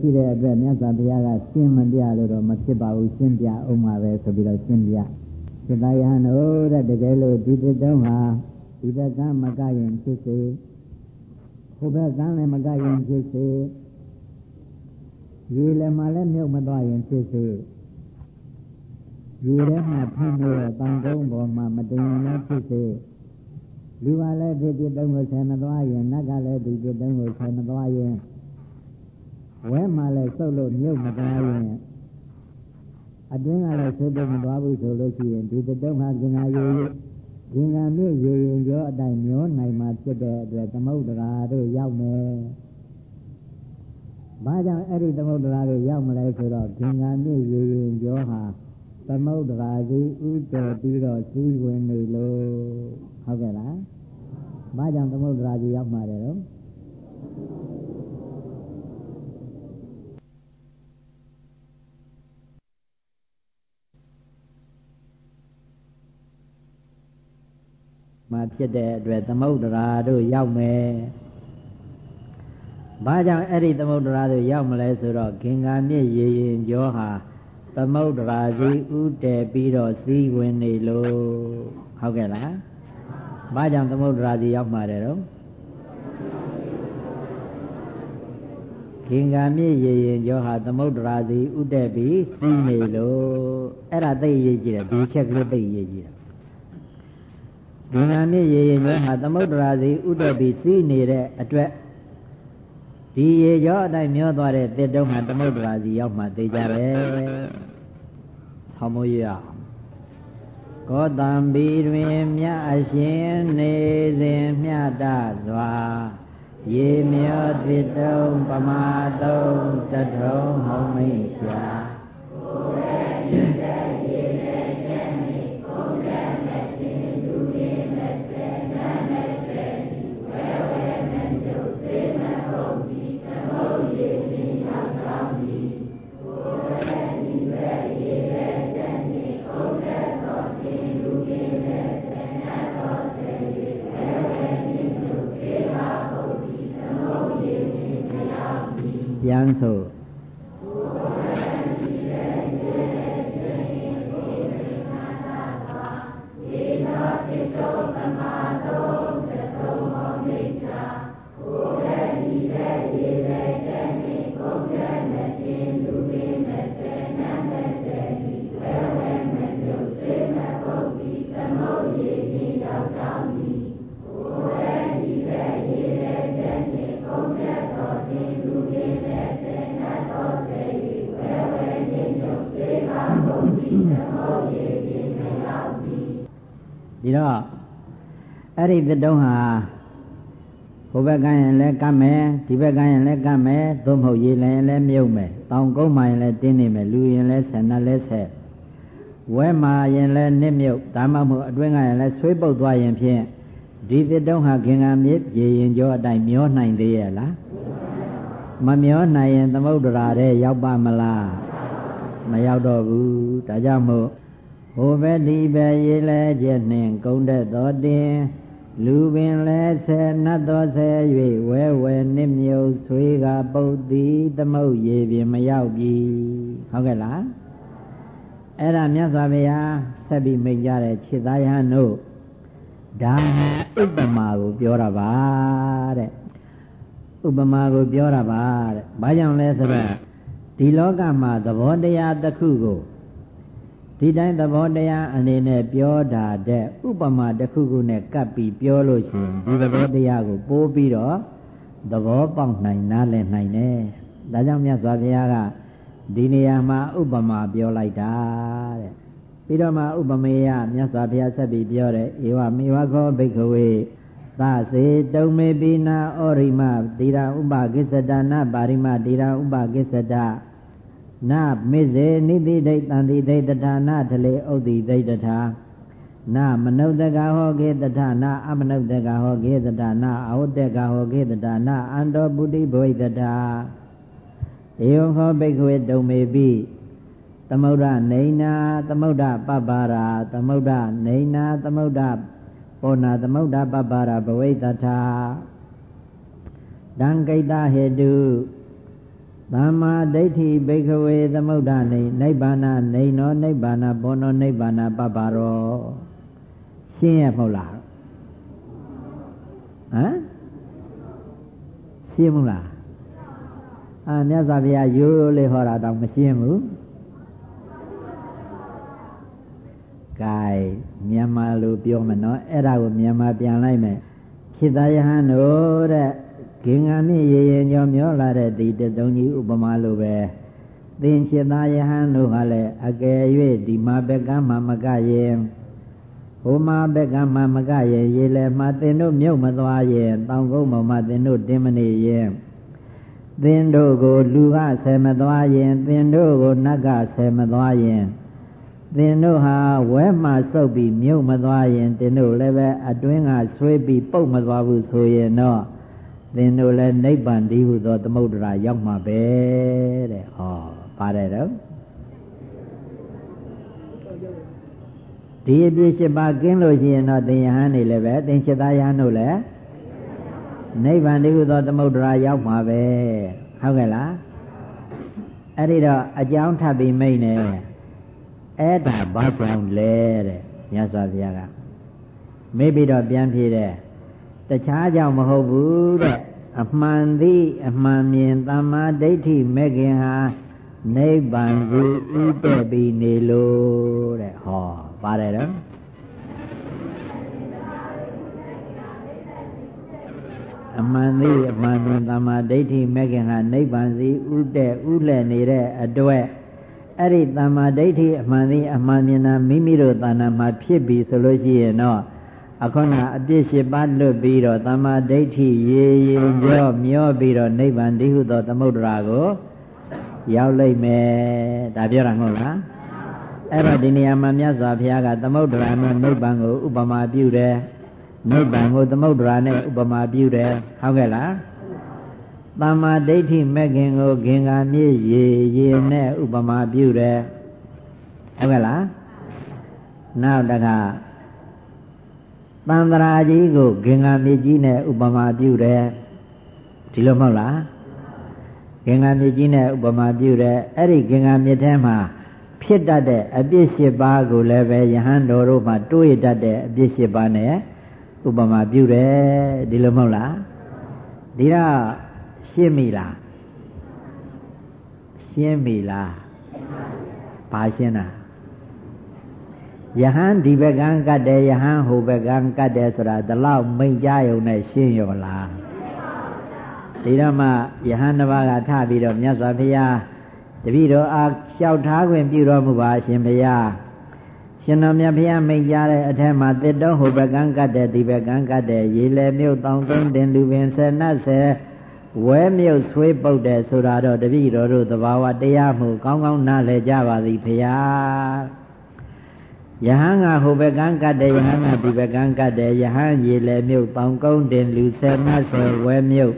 ရှိတဲ့အတွက်မြတ်စွာဘုရားကရှင်းမပြလို့တော့မဖြစ်ပါဘူးရှင်းပြအောင်ပါပဲဆိုပြီးတော့ရှင်းပြစိတ္တယဟန်တို့တဲ့တကယ်လို့ဒီတစ်တုံးဟာဒီဘက်ကမကရင်ဖြစ်စေဟိုဘက်ကလည်းမကရင်ဖြစ်စေရေလည်းမှလည်းမြုပ်မသွားရင်ဖြစ်စေရေထဲမှာဖမ်းလို့တန်ကုန်းပေါ်မှာမတင်ရင်လည်းဖြစ်စေလူကလည်းဒီတစ်တုံးကိုဆယ်မသွားရင်နတ်ကလည်းဒီတစ်တုံးကိုဆယ်မသွားရင် ဝဲမှလည်းစုပ်လို့မြုပ်မသွားရင်အတွင်းကလည်းဆွေးတုံမသွားဘူးဆိုလို့ရှိရင်ဒီတုံးဟာကင်္ဂါရေကင်္ဂါမြင့်ရေရင်ကျော်အတိုင်းမျောနိုင်မှာဖြစ်တဲ့အတွက်သမုဒ္ဒရာတို့ရောက်မယ်။ဘာကြောင့်အဲ့ဒီသမုဒ္ဒရာတို့ရောက်မလဲဆိုတော့ကင်္ဂါမြင့်ရေရင်ကျော်ဟာသမုဒ္ဒရာကြီးဥတ္တပြီးတော့စီးဝင်နေလို့ဟုတ်ကဲ့လား။ဘာကြောင့်သမုဒ္ဒရာကြီးရောက်မှာလဲတော့ မှာဖြစ်တဲ့အတွက်သမုဒ္ဒရာတို့ရောက်မယ်။ဘာကြောင့်အဲ့ဒီသမုဒ္ဒရာတို့ရောက်မလဲဆိုတော့ဂင်္ဂာမြစ်ရေရင်ကျော်ဟာသမုဒ္ဒရာစီဥတည်ပြီးတော့စီးဝင်နေလို့ဟုတ်ကဲ့လား။ဘာကြောင့်သမုဒ္ဒရာစီရောက်မှာတယ်တော့ဂင်္ဂာမြစ်ရေရင်ကျော်ဟာသမုဒ္ဒရာစီဥတည်ပြီးစီးနေလို့အဲ့ဒါသိရေးကြည့်တယ်ဒီချက်ကလေးသိရေးကြည့်တယ် ဒုနာမြစ်ရေရင်ကျွန်းဟာသမုဒ္ဒရာစီဥတ္တပိစီးနေတဲ့အတွက်ဒီရေကြောအတိုင်းမျောသွားတဲ့တစ်တုံးဟာသမုဒ္ဒရာစီရောက်မှသိကြတယ်။ဆောင်းမိုးရကောတံဘီတွင်မြအရှင်နေစဉ်မြတ်တစွာရေမျောတစ်တုံးပမာတုံးတထုံးဟုံးမိတ်ရှာကိုယ် so ပြန်ဆိုအဲ့ဒီသတုံးဟာဟိုဘက်ကရင်လည်းကတ်မယ်ဒီဘက်ကရင်လည်းကတ်မယ်သို့မဟုတ်ရေလည်းလည်းမြုပ်မယ်တောင်ကုန်းမှရင်လည်းတင်းနေမယ်လူရင်လည်းဆယ်နှလည်းဆယ်ဝဲမှာရင်လည်းနစ်မြုပ်ဒါမှမဟုတ်အတွင်းကရင်လည်းဆွေးပုတ်သွားရင်ဖြင့်ဒီသတုံးဟာခင်္ဃမြစ်ရေရင်ကျော်အတိုင်းမျောနိုင်သေးရဲ့လားမမျောနိုင်ရင်သမုဒ္ဒရာတဲ့ရောက်ပါမလားမရောက်တော့ဘူးဒါကြောင့်မို့ ဟိုဘက်ဒီဘက်ရေလဲချက်နှင့်ကုန်းတဲ့တော်တင်လူပင်လဲဆယ်နတ်တော်ဆယ်၍ဝဲဝဲနစ်မြုပ်ဆွေးကပုတ်တိသမုတ်ရေပြင်မရောက်ပြီဟုတ်ကဲ့လားအဲ့ဒါမြတ်စွာဘုရားဆက်ပြီးမိန့်ကြတဲ့ခြေသားယဟန်တို့ဒါဥပမာကိုပြောတာပါတဲ့ဥပမာကိုပြောတာပါတဲ့ဘာကြောင့်လဲဆိုတော့ဒီလောကမှာသဘောတရားတစ်ခုကို ဒီတိုင်းသဘောတရားအနေနဲ့ပြောတာတဲ့ဥပမာတစ်ခုခုနဲ့ကပ်ပြီးပြောလို့ရှိရင်ဒီသဘောတရားကိုပိုးပြီးတော့သဘောပေါက်နိုင်နားလည်နိုင်တယ်ဒါကြောင့်မြတ်စွာဘုရားကဒီနေရာမှာဥပမာပြောလိုက်တာတဲ့ပြီးတော့မှဥပမေယမြတ်စွာဘုရားဆက်ပြီးပြောတယ်ဧဝမေဝခောဘိက္ခဝေသစေတုံမေပိနာဩရိမတိရာဥပကိစ္စတနာပါရိမတိရာဥပကိစ္စတ နမေဇေနိတိဒိတံတိဒိတထာနထလေဥဒိဒိတထာနမနုဿကဟောကေတထနအမနုဿကဟောကေတထနအဝတ္တကဟောကေတထနအန္တောပုတိဘဝိတထာဧဝံဟောဘိက္ခဝေတုံမေပိသမုဒ္ဒနေနာသမုဒ္ဒပပ္ပါရာသမုဒ္ဒနေနာသမုဒ္ဒပောနာသမုဒ္ဒပပ္ပါရာဘဝိတထာဒံကိတဟေတု သမ္မာဒိဋ္ဌိဘိက္ခဝေသမုဒ္ဒနေနိဗ္ဗာနနေနောနိဗ္ဗာနဘောနောနိဗ္ဗာနပပ္ပါရောရှင်းရမဟုတ်လားဟမ်ရှင်းမလားအာမြတ်စွာဘုရားရိုးရိုးလေးဟောတာတော့မရှင်းဘူးကဲမြန်မာလိုပြောမနော်အဲ့ဒါကိုမြန်မာပြန်လိုက်မယ်ခိတယဟန်တို့တဲ့ ဂင်္ဂာမြင့်ရေရင်ညောမျောလာတဲ့ဒီတသုံးကြီးဥပမာလိုပဲသင်္ချသာယဟန်တို့ကလည်းအကယ်၍ဒီမှာဘက်ကမှမကရင်ဟိုမှာဘက်ကမှမကရင်ရေလေမှာသင်တို့မြုပ်မသွားရင်တောင်ကုန်းပေါ်မှာသင်တို့တင်းမနေရင်သင်တို့ကိုလူကဆယ်မသွားရင်သင်တို့ကိုနတ်ကဆယ်မသွားရင်သင်တို့ဟာဝဲမှစုပ်ပြီးမြုပ်မသွားရင်သင်တို့လည်းပဲအတွင်းကဆွေးပြီးပုတ်မသွားဘူးဆိုရင်တော့ သင်တို့လည်းနိဗ္ဗာန်တည်းဟုသောသမုဒ္ဒရာရောက်မှာပဲတဲ့ဟောပါတယ်တော့ဒီအပြည့်ရှိပါကင်းလို့ရှိရင်တော့သင်ယဟန်နေလည်းပဲသင်จิตသားယဟန်တို့လည်းနိဗ္ဗာန်တည်းဟုသောသမုဒ္ဒရာရောက်မှာပဲဟုတ်ကဲ့လားအဲ့ဒီတော့အကြောင်းထပ်ပြီးမိတ်နေအဲ့ဒါဘာကြောင့်လဲတဲ့မြတ်စွာဘုရားကမေးပြီးတော့ပြန်ဖြေတယ် တခြားကြောင့်မဟုတ်ဘူးတဲ့အမှန်သည်အမှန်မြင်သမ္မာဒိဋ္ဌိမဲ့ခင်ဟာနိဗ္ဗာန်ကိုဥတည်ပြီးနေလို့တဲ့ဟောပါတယ်တော့အမှန်သည်အမှန်မြင်သမ္မာဒိဋ္ဌိမဲ့ခင်ဟာနိဗ္ဗာန်စီဥတည်ဥလှည့်နေတဲ့အတွက်အဲ့ဒီသမ္မာဒိဋ္ဌိအမှန်သည်အမှန်မြင်တာမိမိတို့တဏ္ဍာမှာဖြစ်ပြီဆိုလို့ရှိရင်တော့ အခုနအပြစ်ရှိပါလွတ်ပြီးတော့သမ္မာဒိဋ္ဌိရေရေကြောမျောပြီးတော့နိဗ္ဗာန်တည်းဟုသောသမုဒ္ဒရာကိုရောက်လိမ့်မယ်ဒါပြောတာမဟုတ်လားအဲ့တော့ဒီနေရာမှာမြတ်စွာဘုရားကသမုဒ္ဒရာနဲ့နိဗ္ဗာန်ကိုဥပမာပြုတယ်နိဗ္ဗာန်ကိုသမုဒ္ဒရာနဲ့ဥပမာပြုတယ်ဟုတ်ကဲ့လားသမ္မာဒိဋ္ဌိမဲ့ခင်ကိုခင်္ဂာမြည်ရေရေနဲ့ဥပမာပြုတယ်ဟုတ်ကဲ့လားနောက်တခါ တန်ត្រာကြီးကိုဂင်္ဂာမြေကြီးနဲ့ဥပမာပြုတယ်ဒီလိုမဟုတ်လားဂင်္ဂာမြေကြီးနဲ့ဥပမာပြုတယ်အဲ့ဒီဂင်္ဂာမြေထဲမှာဖြစ်တတ်တဲ့အပြစ်၈ပါးကိုလည်းပဲယဟန်တော်တို့မှာတွေးတတ်တဲ့အပြစ်၈ပါးနဲ့ဥပမာပြုတယ်ဒီလိုမဟုတ်လားဒီတော့ရှင်းပြီလားရှင်းပြီလားဘာရှင်းတာ ယဟန်ဒီဘက်ကံကတ်တယ်ယဟန်ဟိုဘက်ကံကတ်တယ်ဆိုတာဒီလောက်မိတ်ကြရုံနဲ့ရှင်းရောလားဒီတော့မှယဟန်တစ်ပါးကထပြီးတော့မြတ်စွာဘုရားတပည့်တော်အားလျှောက်ထားခွင့်ပြုတော်မူပါရှင်ဘုရားရှင်တော်မြတ်ဘုရားမိတ်ကြတဲ့အထက်မှာတစ်တုံးဟိုဘက်ကံကတ်တယ်ဒီဘက်ကံကတ်တယ်ရေလေမြုပ်တောင်သုံးတင်လူပင်ဆယ်နတ်ဆယ်ဝဲမြုပ်ဆွေးပုတ်တယ်ဆိုတာတော့တပည့်တော်တို့သဘာဝတရားမှုကောင်းကောင်းနားလည်ကြပါသည်ဘုရား ယဟန်ကဟိုဘက်ကန်းကတ်တယ်ယဟန်ကဒီဘက်ကန်းကတ်တယ်ယဟန်ရေလေမြုပ်ပေါင်ကုန်းတင်လူဆယ်မဆယ်ဝဲမြုပ်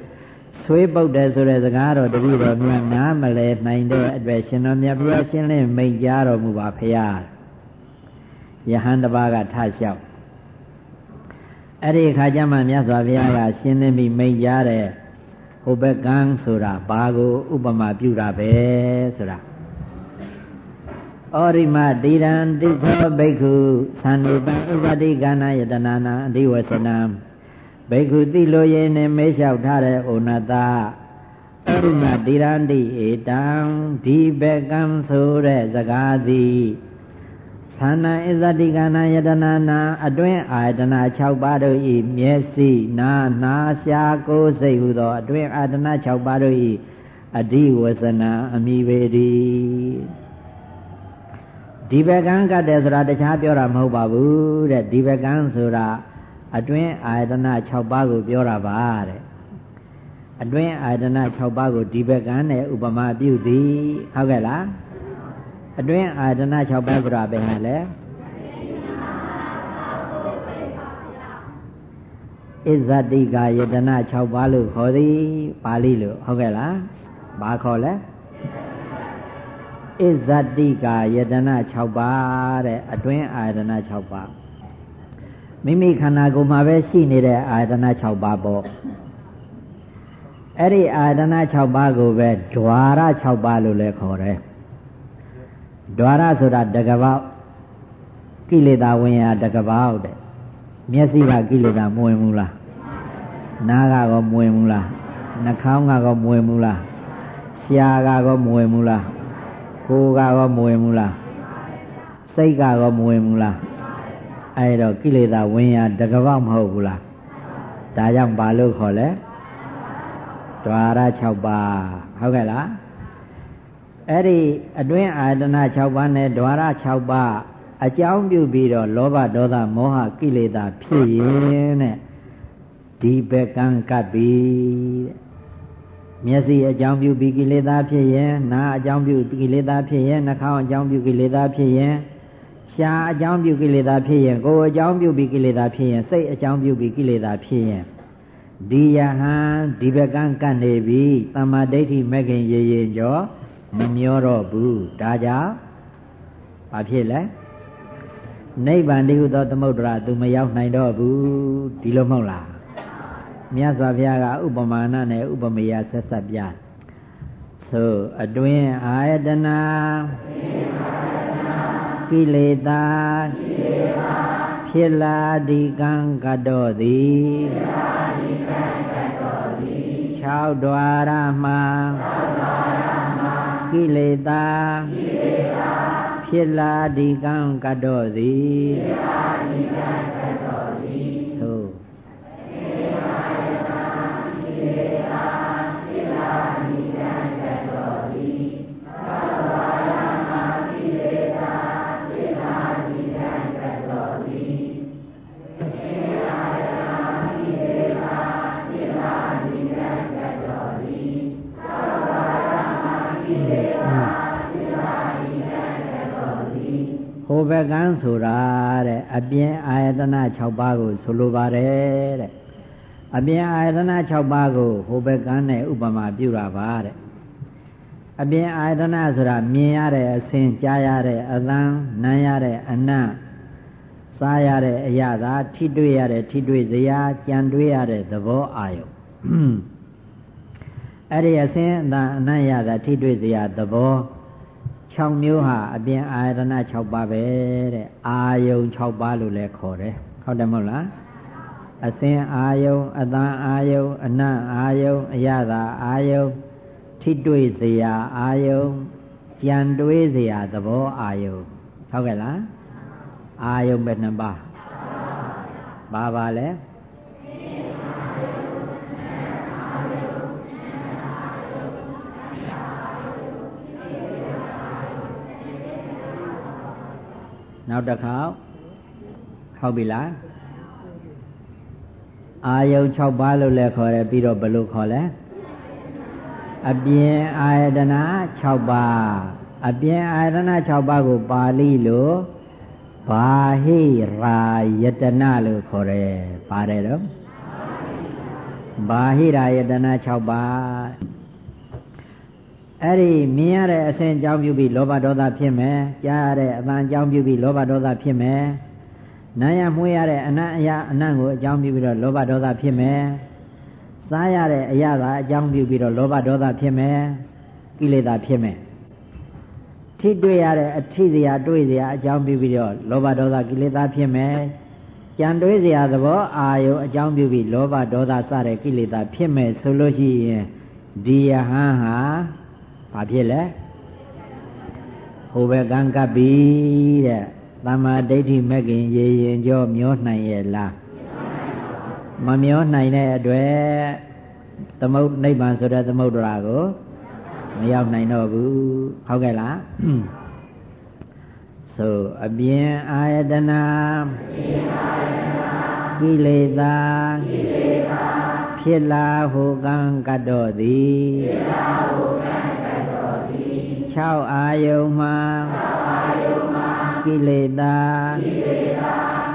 ဆွေးပုတ်တယ်ဆိုတဲ့စကားတော့တပည့်တော်မြတ်နားမလဲနိုင်တဲ့အတွက်ရှင်တော်မြတ်ဘုရားရှင်းလင်းမိန့်ကြားတော်မူပါဖရာယဟန်တပါးကထလျှောက်အဲ့ဒီအခါကျမှမြတ်စွာဘုရားကရှင်းလင်းပြီးမိန့်ကြားတယ်ဟိုဘက်ကန်းဆိုတာဘာကိုဥပမာပြုတာပဲဆိုတာ ဩရိမတိရံတိခောဘိက္ခုသန္တိပံဥပတိကနာယတနာနာအဓိဝဆနံဘိက္ခုတိလိုရင်းနဲ့မေးလျှောက်ထားတဲ့ဩနတာဩရိမတိရံတိဧတံဒီဘကံဆိုတဲ့စကားသည်သန္နံအစ္ဆတိကနာယတနာနာအတွင်းအာယတနာ6ပါးတို့ဤမျက်စိနာနာရှာကိုယ်စိတ်ဟုသောအတွင်းအာယတနာ6ပါးတို့ဤအဓိဝဆနာအမိပေတိ ဒီဘကံကတ်တယ်ဆိုတာတခြားပြောတာမဟုတ်ပါဘူးတဲ့ဒီဘကံဆိုတာအတွင်းအာယတနာ6ပါးကိုပြောတာပါတဲ့အတွင်းအာယတနာ6ပါးကိုဒီဘကံနဲ့ဥပမာပြုသည်ဟုတ်ကဲ့လားအတွင်းအာယတနာ6ပါးဆိုတာဘယ်ဟာလဲဣဇတိကယတနာ6ပါးလို့ခေါ်သည်ပါဠိလို့ဟုတ်ကဲ့လားဘာခေါ်လဲ ဣဇတိကယတနာ6ပါးတဲ့အတွင်းအာယတနာ6ပါးမိမိခန္ဓာကိုယ်မှာပဲရှိနေတဲ့အာယတနာ6ပါးပေါ့အဲ့ဒီအာယတနာ6ပါးကိုပဲဓွာရ6ပါးလို့လည်းခေါ်တယ်ဓွာရဆိုတာတကပေါက်ကိလေသာဝင်ရာတကပေါက်တဲ့မျက်စိကကိလေသာမဝင်ဘူးလားနားကတော့မဝင်ဘူးလားနှာခေါင်းကတော့မဝင်ဘူးလားရှားကတော့မဝင်ဘူးလား ကိုယ်ကတော့မဝင်ဘူးလားစိတ်ကတော့မဝင်ဘူးလားအဲ့တော့ကိလေသာဝင်ရာတကပေါက်မဟုတ်ဘူးလားဒါကြောင့်ဘာလို့ခေါ်လဲဒွါရ6ပါးဟုတ်ကဲ့လားအဲ့ဒီအတွင်းအာယတနာ6ပါးနဲ့ဒွါရ6ပါးအကြောင်းပြုပြီးတော့လောဘဒေါသမောဟကိလေသာဖြစ်ရင်တဲ့ဒီဘက်ကံကပ်ပြီတဲ့ မျက်စိအကြောင်းပြုပြီးကိလေသာဖြစ်ရင်နားအကြောင်းပြုကိလေသာဖြစ်ရင်နှာခေါင်းအကြောင်းပြုကိလေသာဖြစ်ရင်ရှားအကြောင်းပြုကိလေသာဖြစ်ရင်ကိုယ်အကြောင်းပြုပြီးကိလေသာဖြစ်ရင်စိတ်အကြောင်းပြုပြီးကိလေသာဖြစ်ရင်ဒီယဟန်ဒီဘကံကတ်နေပြီတမ္မာဒိဋ္ဌိမဲ့ခင်ရေရင်ကျော်မမျောတော့ဘူးဒါကြောင့်ဘာဖြစ်လဲနိဗ္ဗာန်တည်းဟုသောသမုဒ္ဒရာသူမရောက်နိုင်တော့ဘူးဒီလိုမဟုတ်လား မြတ်စွာဘုရားကဥပမာဏနဲ့ဥပမေယဆက်ဆက်ပြသို့အတွင်းအာယတနာကိလေသာဖြစ်လာဒီကံကတော်သည်၆ဒွါရမှာကိလေသာဖြစ်လာဒီကံကတော်သည် ဘကံဆိုတာတဲ့အပြင်အာယတနာ6ပါးကိုဆိုလိုပါတယ်တဲ့ အပြင်အာယတနာ6ပါးကိုဟိုဘကံနဲ့ဥပမာပြုတာပါတဲ့အပြင်အာယတနာဆိုတာမြင်ရတဲ့အဆင်ကြားရတဲ့အသံနားရတဲ့အနံ့စားရတဲ့အရာသာထိတွေ့ရတဲ့ထိတွေ့စရာကြံတွေ့ရတဲ့သဘောအာယုအဲ့ဒီအစဉ်အသံအနံ့ရတာထိတွေ့စရာသဘော6မျိုးဟာအပြင်အာယတနာ6ပါးပဲတဲ့အာယုံ6ပါးလို့လည်းခေါ်တယ်ဟုတ်တယ်မဟုတ်လား အစင်အာယုံအတန်အာယုံအနံ့အာယုံအရသာအာယုံထိတွေ့စရာအာယုံကြံတွေးစရာသဘောအာယုံဟုတ်ကဲ့လားအာယုံပဲနှစ်ပါးပါပါလဲနောက်တစ်ခေါက်ဟုတ်ပြီလား အာယုံ6ပါးလို့လည်းခေါ်တယ်ပြီးတော့ဘယ်လိုခေါ်လဲအပြင်အာယတနာ6ပါးအပြင်အာယတနာ6ပါးကိုပါဠိလိုဘာဟိရာယတနာလို့ခေါ်တယ်ပါတယ်တော့ဘာဟိရာယတနာ6ပါးအဲ့ဒီမြင်ရတဲ့အဆင့်အကြောင်းပြုပြီးလောဘဒေါသဖြစ်မယ်ကြားရတဲ့အပန်းအကြောင်းပြုပြီးလောဘဒေါသဖြစ်မယ် နားရမွေးရတဲ့အနံ့အရာအနံ့ကိုအကြောင်းပြုပြီးတော့လောဘဒေါသဖြစ်မယ်စားရတဲ့အရာသာအကြောင်းပြုပြီးတော့လောဘဒေါသဖြစ်မယ်ကိလေသာဖြစ်မယ်ထိတွေ့ရတဲ့အထိစရာတွေ့စရာအကြောင်းပြုပြီးတော့လောဘဒေါသကိလေသာဖြစ်မယ်ကြံတွေးစရာသဘောအာယုံအကြောင်းပြုပြီးလောဘဒေါသစတဲ့ကိလေသာဖြစ်မယ်ဆိုလို့ရှိရင်ဒီယဟန်ဟာဘာဖြစ်လဲဟိုဘက်ကံကပ်ပြီတဲ့ တမ္မာဒိဋ္ဌိမဂ်ခင်ရေရင်ကြောမျောနိုင်ရဲ့လားမမျောနိုင်တဲ့အတွက်သမုတ်နိဗ္ဗာန်ဆိုတဲ့သမုဒ္ဒရာကိုမရောက်နိုင်တော့ဘူးဟုတ်ကဲ့လားဆိုအပြင်အာယတနာကိလေသာဖြစ်လာဟုကံကတ္တောသည်6အာယုံမှာ ကိလေသာ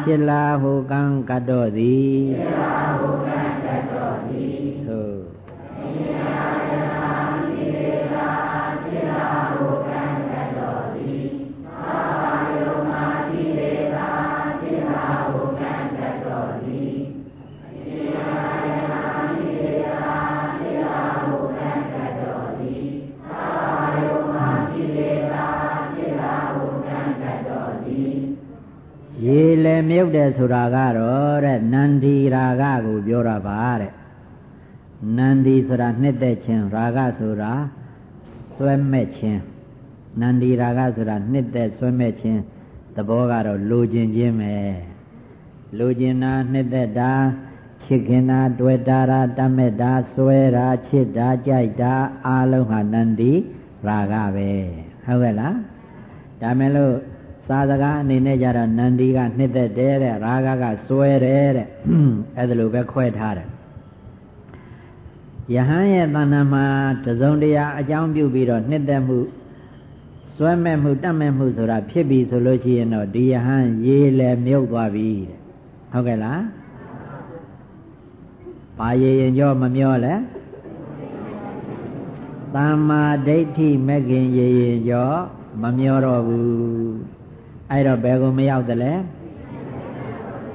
ဖြစ်လာဟုကံကတ္တောသည်ရေလ ည်းမြုပ်တယ်ဆိုတာကတော့တဲ့နန္ဒီရာဂကိုပြောတာပါတဲ့နန္ဒီဆိုတာနှစ်သက်ခြင်းရာဂဆိုတာဆွဲမဲ့ခြင်းနန္ဒီရာဂဆိုတာနှစ်သက်ဆွဲမဲ့ခြင်းသဘောကတော့လိုချင်ခြင်းပဲလိုချင်တာနှစ်သက်တာချစ်ခင်တာတွေ့တာတာတတ်မဲ့တာဆွဲတာချစ်တာကြိုက်တာအလုံးဟာနန္ဒီရာဂပဲဟုတ်ကဲ့လားဒါမဲ့လို့ သာစကားအနေနဲ့ကြတော့နန္ဒီကနှစ်သက်တယ်တဲ့ရာဂကစွဲတယ်တဲ့အဲ့ဒါလိုပဲခွဲထားတယ်ယဟန်ရဲ့တဏ္ဍမှာတစုံတရာအကြောင်းပြုပြီးတော့နှစ်သက်မှုစွဲမဲ့မှုတတ်မဲ့မှုဆိုတာဖြစ်ပြီဆိုလို့ရှိရင်တော့ဒီယဟန်ရေးလည်းမြုပ်သွားပြီတဲ့ဟုတ်ကဲ့လားပါရရင်ကြောမမျောလဲသမ္မာဒိဋ္ဌိမဂ္ဂင်ရရင်ကြောမမျောတော့ဘူး အဲ့တော့ဘယ်ကိုမရောက်တယ်လဲ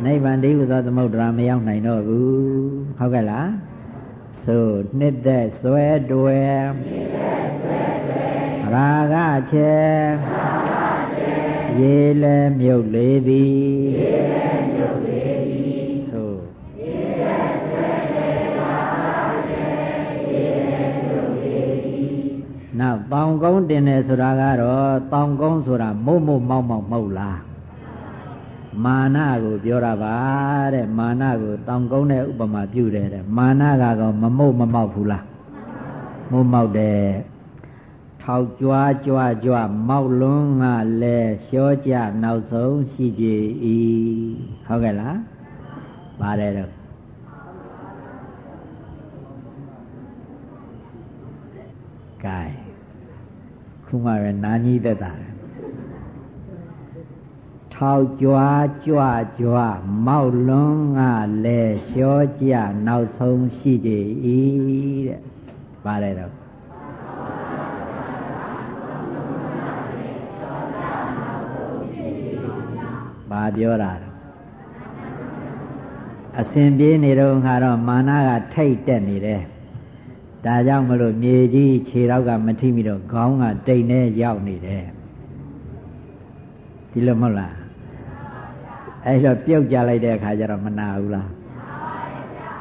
နိဗ္ဗာန်တည်းဟူသောသမုဒ္ဒရာမရောက်နိုင်တော့ဘူးဟုတ်ကဲ့လားဆိုနှစ်သက်ဆွဲတွယ်ရာဂချေရေလည်းမြုပ်လေသည်နောက် တောင်ကုန်းတင်တယ်ဆိုတာကတော့တောင်ကုန်းဆိုတာမုတ်မုတ်မောက်မောက်မဟုတ်လားမာနကိုပြောတာပါတဲ့မာနကိုတောင်ကုန်းနဲ့ဥပမာပြုတယ်တဲ့မာနကတော့မမုတ်မမောက်ဘူးလားမုတ်မောက်တယ်ထောက်ကြွားကြွားကြွားမောက်လွန်းကလည်းလျှောကြနောက်ဆုံးရှိကြ၏ဟုတ်ကဲ့လားပါတယ်တော့ကဲ ခုမှပဲနာကြီးသက်တာထောက်ကြွားကြွကြွမောက်လွန်းကလည်းလျှောကြနောက်ဆုံးရှိကြ၏တဲ့ပါတယ်တော့ဘာပြောတာအစဉ်ပြေးနေတော့ခါတော့မာနကထိတ်တက်နေတယ် ဒါကြောင့်မလို့မြေကြီးခြေထောက်ကမထိမိတော့ခေါင်းကတိတ်နဲ့ရောက်နေတယ်ဒီလိုမဟုတ်လားအဲ့တော့ပြုတ်ကြလိုက်တဲ့အခါကျတော့မနာဘူးလား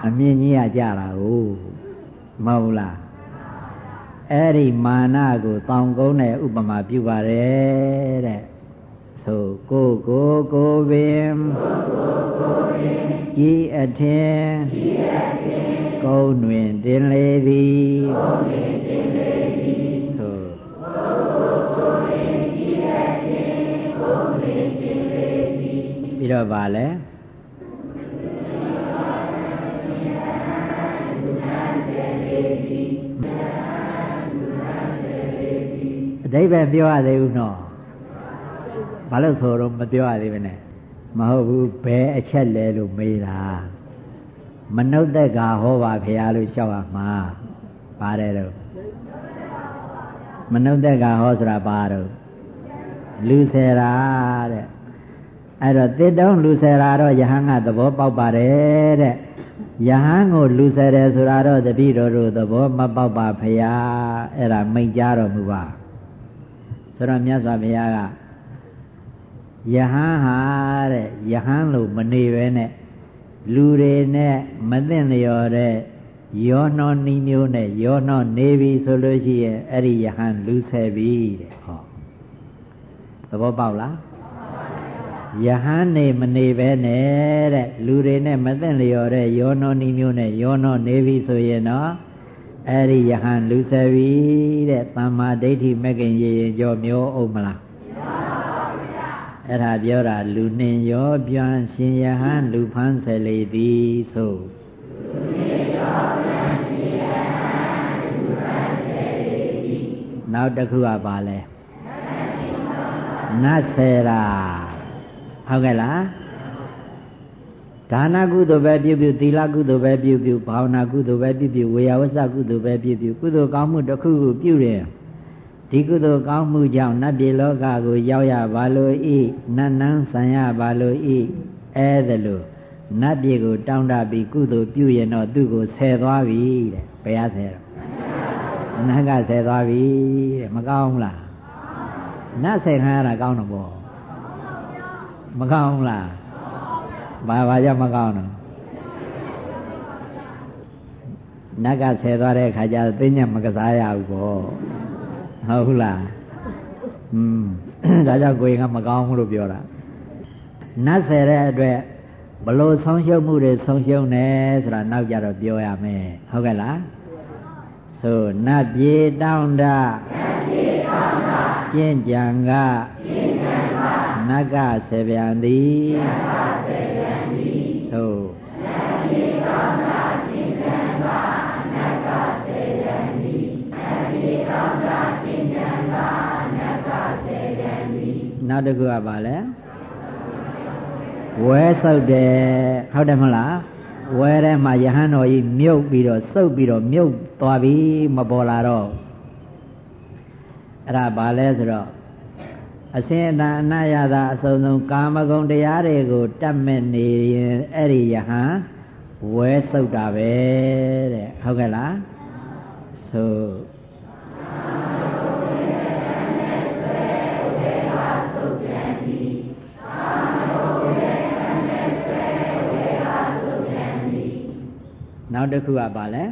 အမြင့်ကြီးကကြတာကိုမဟုတ်လားအဲ့ဒီမာနကိုတောင်ကုန်းနဲ့ဥပမာပြုပါတယ်တဲ့ဆိုကိုကိုကိုပင်ကြီးအထင် ကုန်းတွင်တင်လေသည်ကုန်းတွင်တင်လေသည်သို့ပြီးတော့ဗာလဲအတိဘယ်ပြောရသေးဘူးနော်ဘာလို့ဆိုတော့မပြောရသေးဘူးနဲ့မဟုတ်ဘူးဘယ်အချက်လဲလို့မေးတာ မနုဿက်ကဟောပါဖရာလို့လျှောက်ရမှာပါတယ်တော့မနုဿက်ကဟောဆိုတာပါတော့လူဆယ်ရာတဲ့အဲ့တော့တစ်တုံးလူဆယ်ရာတော့ယဟန်ကသဘောပေါက်ပါတယ်တဲ့ယဟန်ကိုလူဆယ်တယ်ဆိုတာတော့တပိတော်တို့သဘောမပေါက်ပါဖရာအဲ့ဒါမိန်ကြားတော်မူပါဆိုတော့မြတ်စွာဘုရားကယဟန်ဟာတဲ့ယဟန်လို့မနေပဲနဲ့ လူတွေနဲ့မသိလျော်တဲ့ယောနှောနီးမျိုးနဲ့ယောနှောနေပြီဆိုလို့ရှိရင်အဲ့ဒီယဟန်လူဆယ်ပြီတဲ့ဟောသဘောပေါက်လားယဟန်နေမနေပဲနဲ့တဲ့လူတွေနဲ့မသိလျော်တဲ့ယောနောနီမျိုးနဲ့ယောနောနေပြီဆိုရင်တော့အဲ့ဒီယဟန်လူဆယ်ပြီတဲ့သမ္မာဒိဋ္ဌိမကင်ရေရင်ကြောမျိုးအောင်မလား အဲ့ဒါပြောတာလူနှင်ရောပြန်ရှင်ယဟန်လူဖန်းဆယ်လေသည်ဆိုနောက်တစ်ခုကပါလဲနတ်ဆယ်ရာဟုတ်ကဲ့လားဒါနကုသိုလ်ပဲပြုပြုသီလကုသိုလ်ပဲပြုပြုဘာဝနာကုသိုလ်ပဲပြုပြုဝေယဝဆကုသိုလ်ပဲပြုပြုကုသိုလ်ကောင်းမှုတစ်ခုခုပြုရင် ဒီကုသိုလ်ကောင်းမှုကြောင့်နတ်ပြည်လောကကိုရောက်ရပါလို့ဤနတ်နန်းဆံရပါလို့ဤအဲဒါလို့နတ်ပြည်ကိုတောင်းတပြီးကုသိုလ်ပြုရင်တော့သူ့ကိုဆယ်သွားပြီတဲ့ဘယ်ရဆယ်တော့နတ်ကဆယ်သွားပြီတဲ့မကောင်းဘူးလားနတ်ဆယ်ခံရတာကောင်းတော့ဗောမကောင်းဘူးလားဘာဘာကြောင့်မကောင်းတော့နတ်ကဆယ်သွားတဲ့ခါကျသိညမကစားရဘူးပေါ့ ဟုတ်ဘူးလားอืมဒါကြောင့်ကိုရင်ကမကောင်းဘူးလို့ပြောတာနတ်ဆယ်တဲ့အတွက်ဘလို့ဆုံးရှုံးမှုတွေဆုံးရှုံးတယ်ဆိုတာနောက်ကြတော့ပြောရမယ်ဟုတ်ကဲ့လားဆိုနတ်ပြေတောင်းတနတ်ပြေတောင်းတကျင့်ကြံကကျင့်ကြံကနတ်ကဆေပြန်သည်နတ်က နောက်တစ်ခုကပါလဲဝဲဆုပ်တယ်ဟုတ်တယ်မဟုတ်လားဝဲထဲမှာယဟန်တော်ကြီးမြုပ်ပြီးတော့စုပ်ပြီးတော့မြုပ်သွားပြီမပေါ်လာတော့အဲ့ဒါဘာလဲဆိုတော့အစင်အတန်အနယတာအစုံဆုံးကာမဂုဏ်တရားတွေကိုတတ်မဲ့နေရင်အဲ့ဒီယဟန်ဝဲစုပ်တာပဲတဲ့ဟုတ်ကဲ့လားဆို နောက်တစ်ခုကပါလဲ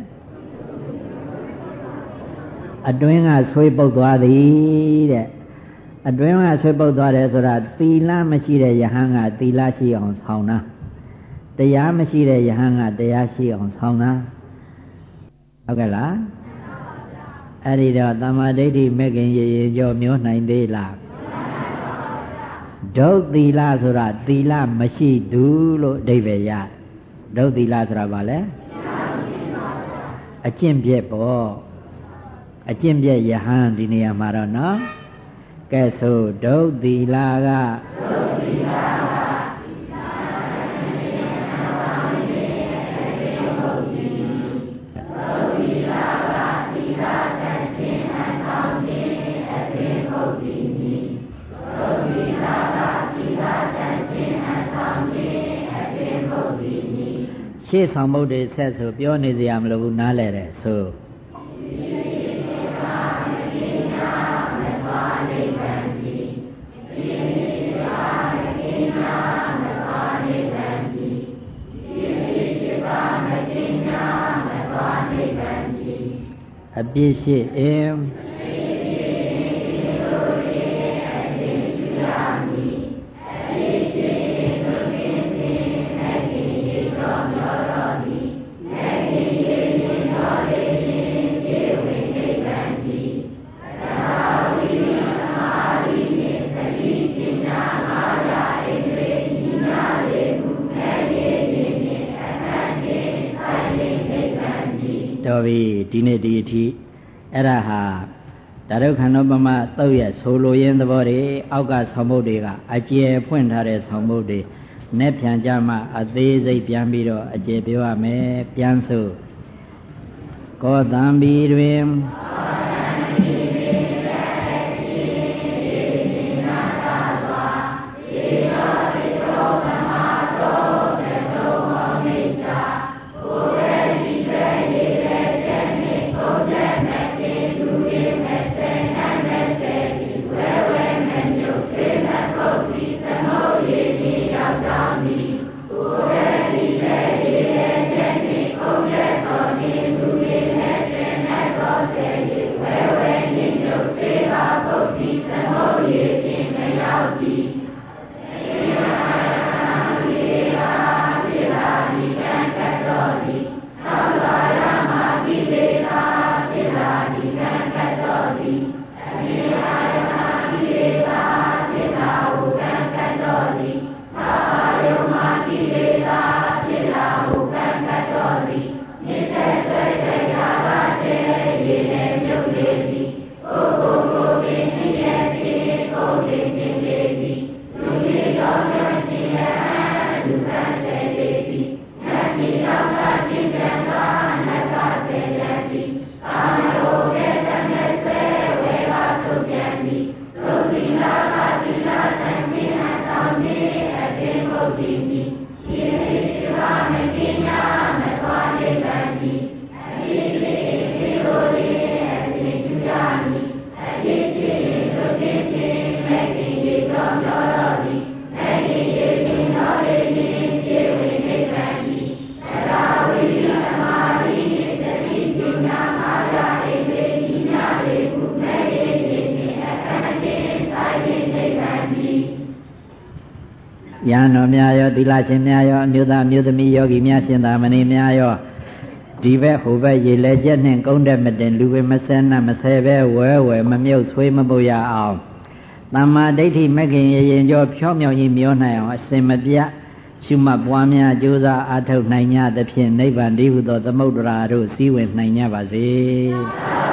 အတွင်းကဆွေးပုတ်သွားသည်တဲ့အတွင်းကဆွေးပုတ်သွားတယ်ဆိုတာသီလမရှိတဲ့ယဟန်ကသီလရှိအောင်ဆောင်တာတရားမရှိတဲ့ယဟန်ကတရားရှိအောင်ဆောင်တာဟုတ်ကဲ့လားအဲ့ဒီတော့တမ္မာဒိဋ္ဌိမဲ့ခင်ရေရေကြောမျိုးနိုင်သေးလားဒုတ်သီလဆိုတာသီလမရှိဘူးလို့အဓိပ္ပာယ်ရဒုတ်သီလဆိုတာဘာလဲ အကျင့်ပြက်ပေါ့အကျင့်ပြက်ယဟန်ဒီနေရာမှာတော့နော်ကဲဆိုဒုသီလာကဒုသီလာ ရှေ့ဆောင်မုတ်တွေဆက်ဆိုပြောနေစရာမလိုဘူးနားလဲတယ်ဆိုအပြည့်ရှိအင်း တော်ပြီဒီနေ့ဒီအထိအဲ့ဒါဟာဒါရုခန္ဓပမသုတ်ရဆိုလိုရင်းသဘောတွေအောက်ကဆောင်းမုတ်တွေကအကျယ်ဖွင့်ထားတဲ့ဆောင်းမုတ်တွေနဲ့ပြန်ကြမှအသေးစိတ်ပြန်ပြီးတော့အကျယ်ပြောရမယ်ပြန်ဆိုကောသံဘီတွင် ရောသီလရှင်များရောအမျိုးသားမျိုးသမီးယောဂီများရှင်သာမဏေများရောဒီဘက်ဟိုဘက်ရေလဲကျက်နှင့်ကုန်းတဲ့မတင်လူပဲမဆဲနဲ့မဆဲပဲဝဲဝဲမမြုပ်ဆွေးမပုတ်ရအောင်သမ္မာဒိဋ္ဌိမခင်ရရင်ကြောဖြောမြောင်ကြီးမျောနိုင်အောင်အစင်မပြတ်ရှုမှတ်ပွားများကြိုးစားအားထုတ်နိုင်ကြသဖြင့်နိဗ္ဗာန်တည်းဟုသောသမုဒ္ဒရာတို့စည်းဝင်နိုင်ကြပါစေ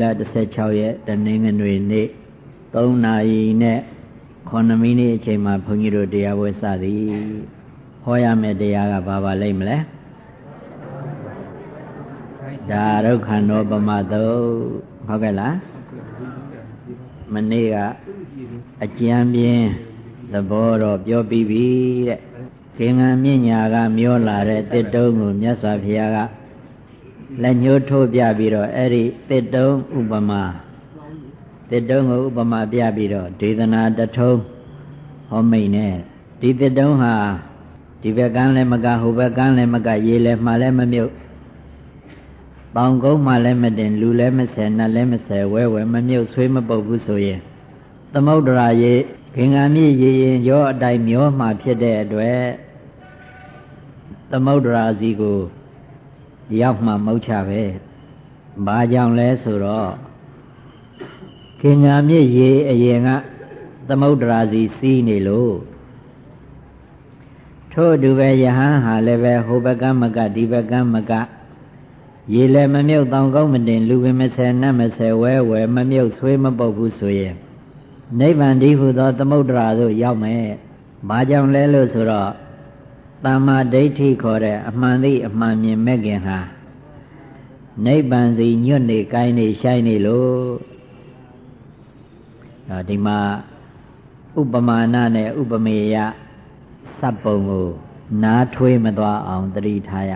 လ16ရက်တနင်္ဂနွေနေ့3နာရီနဲ့9မိနစ်အချိန်မှာဘုန်းကြီးတို့တရားပွဲစသည်ဟောရမယ့်တရားကဘာပါလိမ့်မလဲဒါဒုက္ခနောပမသုဟုတ်ကဲ့လားမနေ့ကအကျမ်းပြင်းသဘောတော့ပြောပြီးပြီတဲ့ခင်္ဃမြညာကမျောလာတဲ့တစ်တုံးကိုမြတ်စွာဘုရားက လက်ညှိုးထိုးပြပြီးတော့အဲ့ဒီတစ်တုံးဥပမာတစ်တုံးကိုဥပမာပြပြီးတော့ဒေသနာတထုံးဟောမိန်နဲ့ဒီတစ်တုံးဟာဒီဘက်ကန်းလည်းမကဟိုဘက်ကန်းလည်းမကရေလည်းမှလည်းမမြုပ်ပေါင်ကုန်းမှလည်းမတင်လူလည်းမဆယ်နတ်လည်းမဆယ်ဝဲဝဲမမြုပ်ဆွေးမပုတ်ဘူးဆိုရင်သမုဒ္ဒရာရေခင်္ဃာမြည်ရေရင်ရောအတိုင်းမျောမှဖြစ်တဲ့အတွက်သမုဒ္ဒရာစီကို ရောက်မှမဟုတ်ချပဲဘာကြောင့်လဲဆိုတော့ခင်ညာမြစ်ရေအရင်ကသမုဒ္ဒရာစီစီးနေလို့ထို့အတူပဲယဟန်ဟာလည်းပဲဟိုဘက်ကမကဒီဘက်ကမကရေလည်းမမြုပ်တောင်ကောင်းမတင်လူပင်မဆယ်နတ်မဆယ်ဝဲဝဲမမြုပ်ဆွေးမပုတ်ဘူးဆိုရင်နိဗ္ဗာန်တည်းဟုသောသမုဒ္ဒရာသို့ရောက်မယ်။ဘာကြောင့်လဲလို့ဆိုတော့ တမ္မာဒိဋ္ဌိခေါ်တဲ့အမှန်သိအမှန်မြင်မဲ့ခင်ဟာနိဗ္ဗာန်စီညွတ်နေကိုင်းနေရှိုင်းနေလို့ဒီမှာဥပမာဏနဲ့ဥပမေယစပ်ပုံကို နားထွေးမသွားအောင်တတိထားရ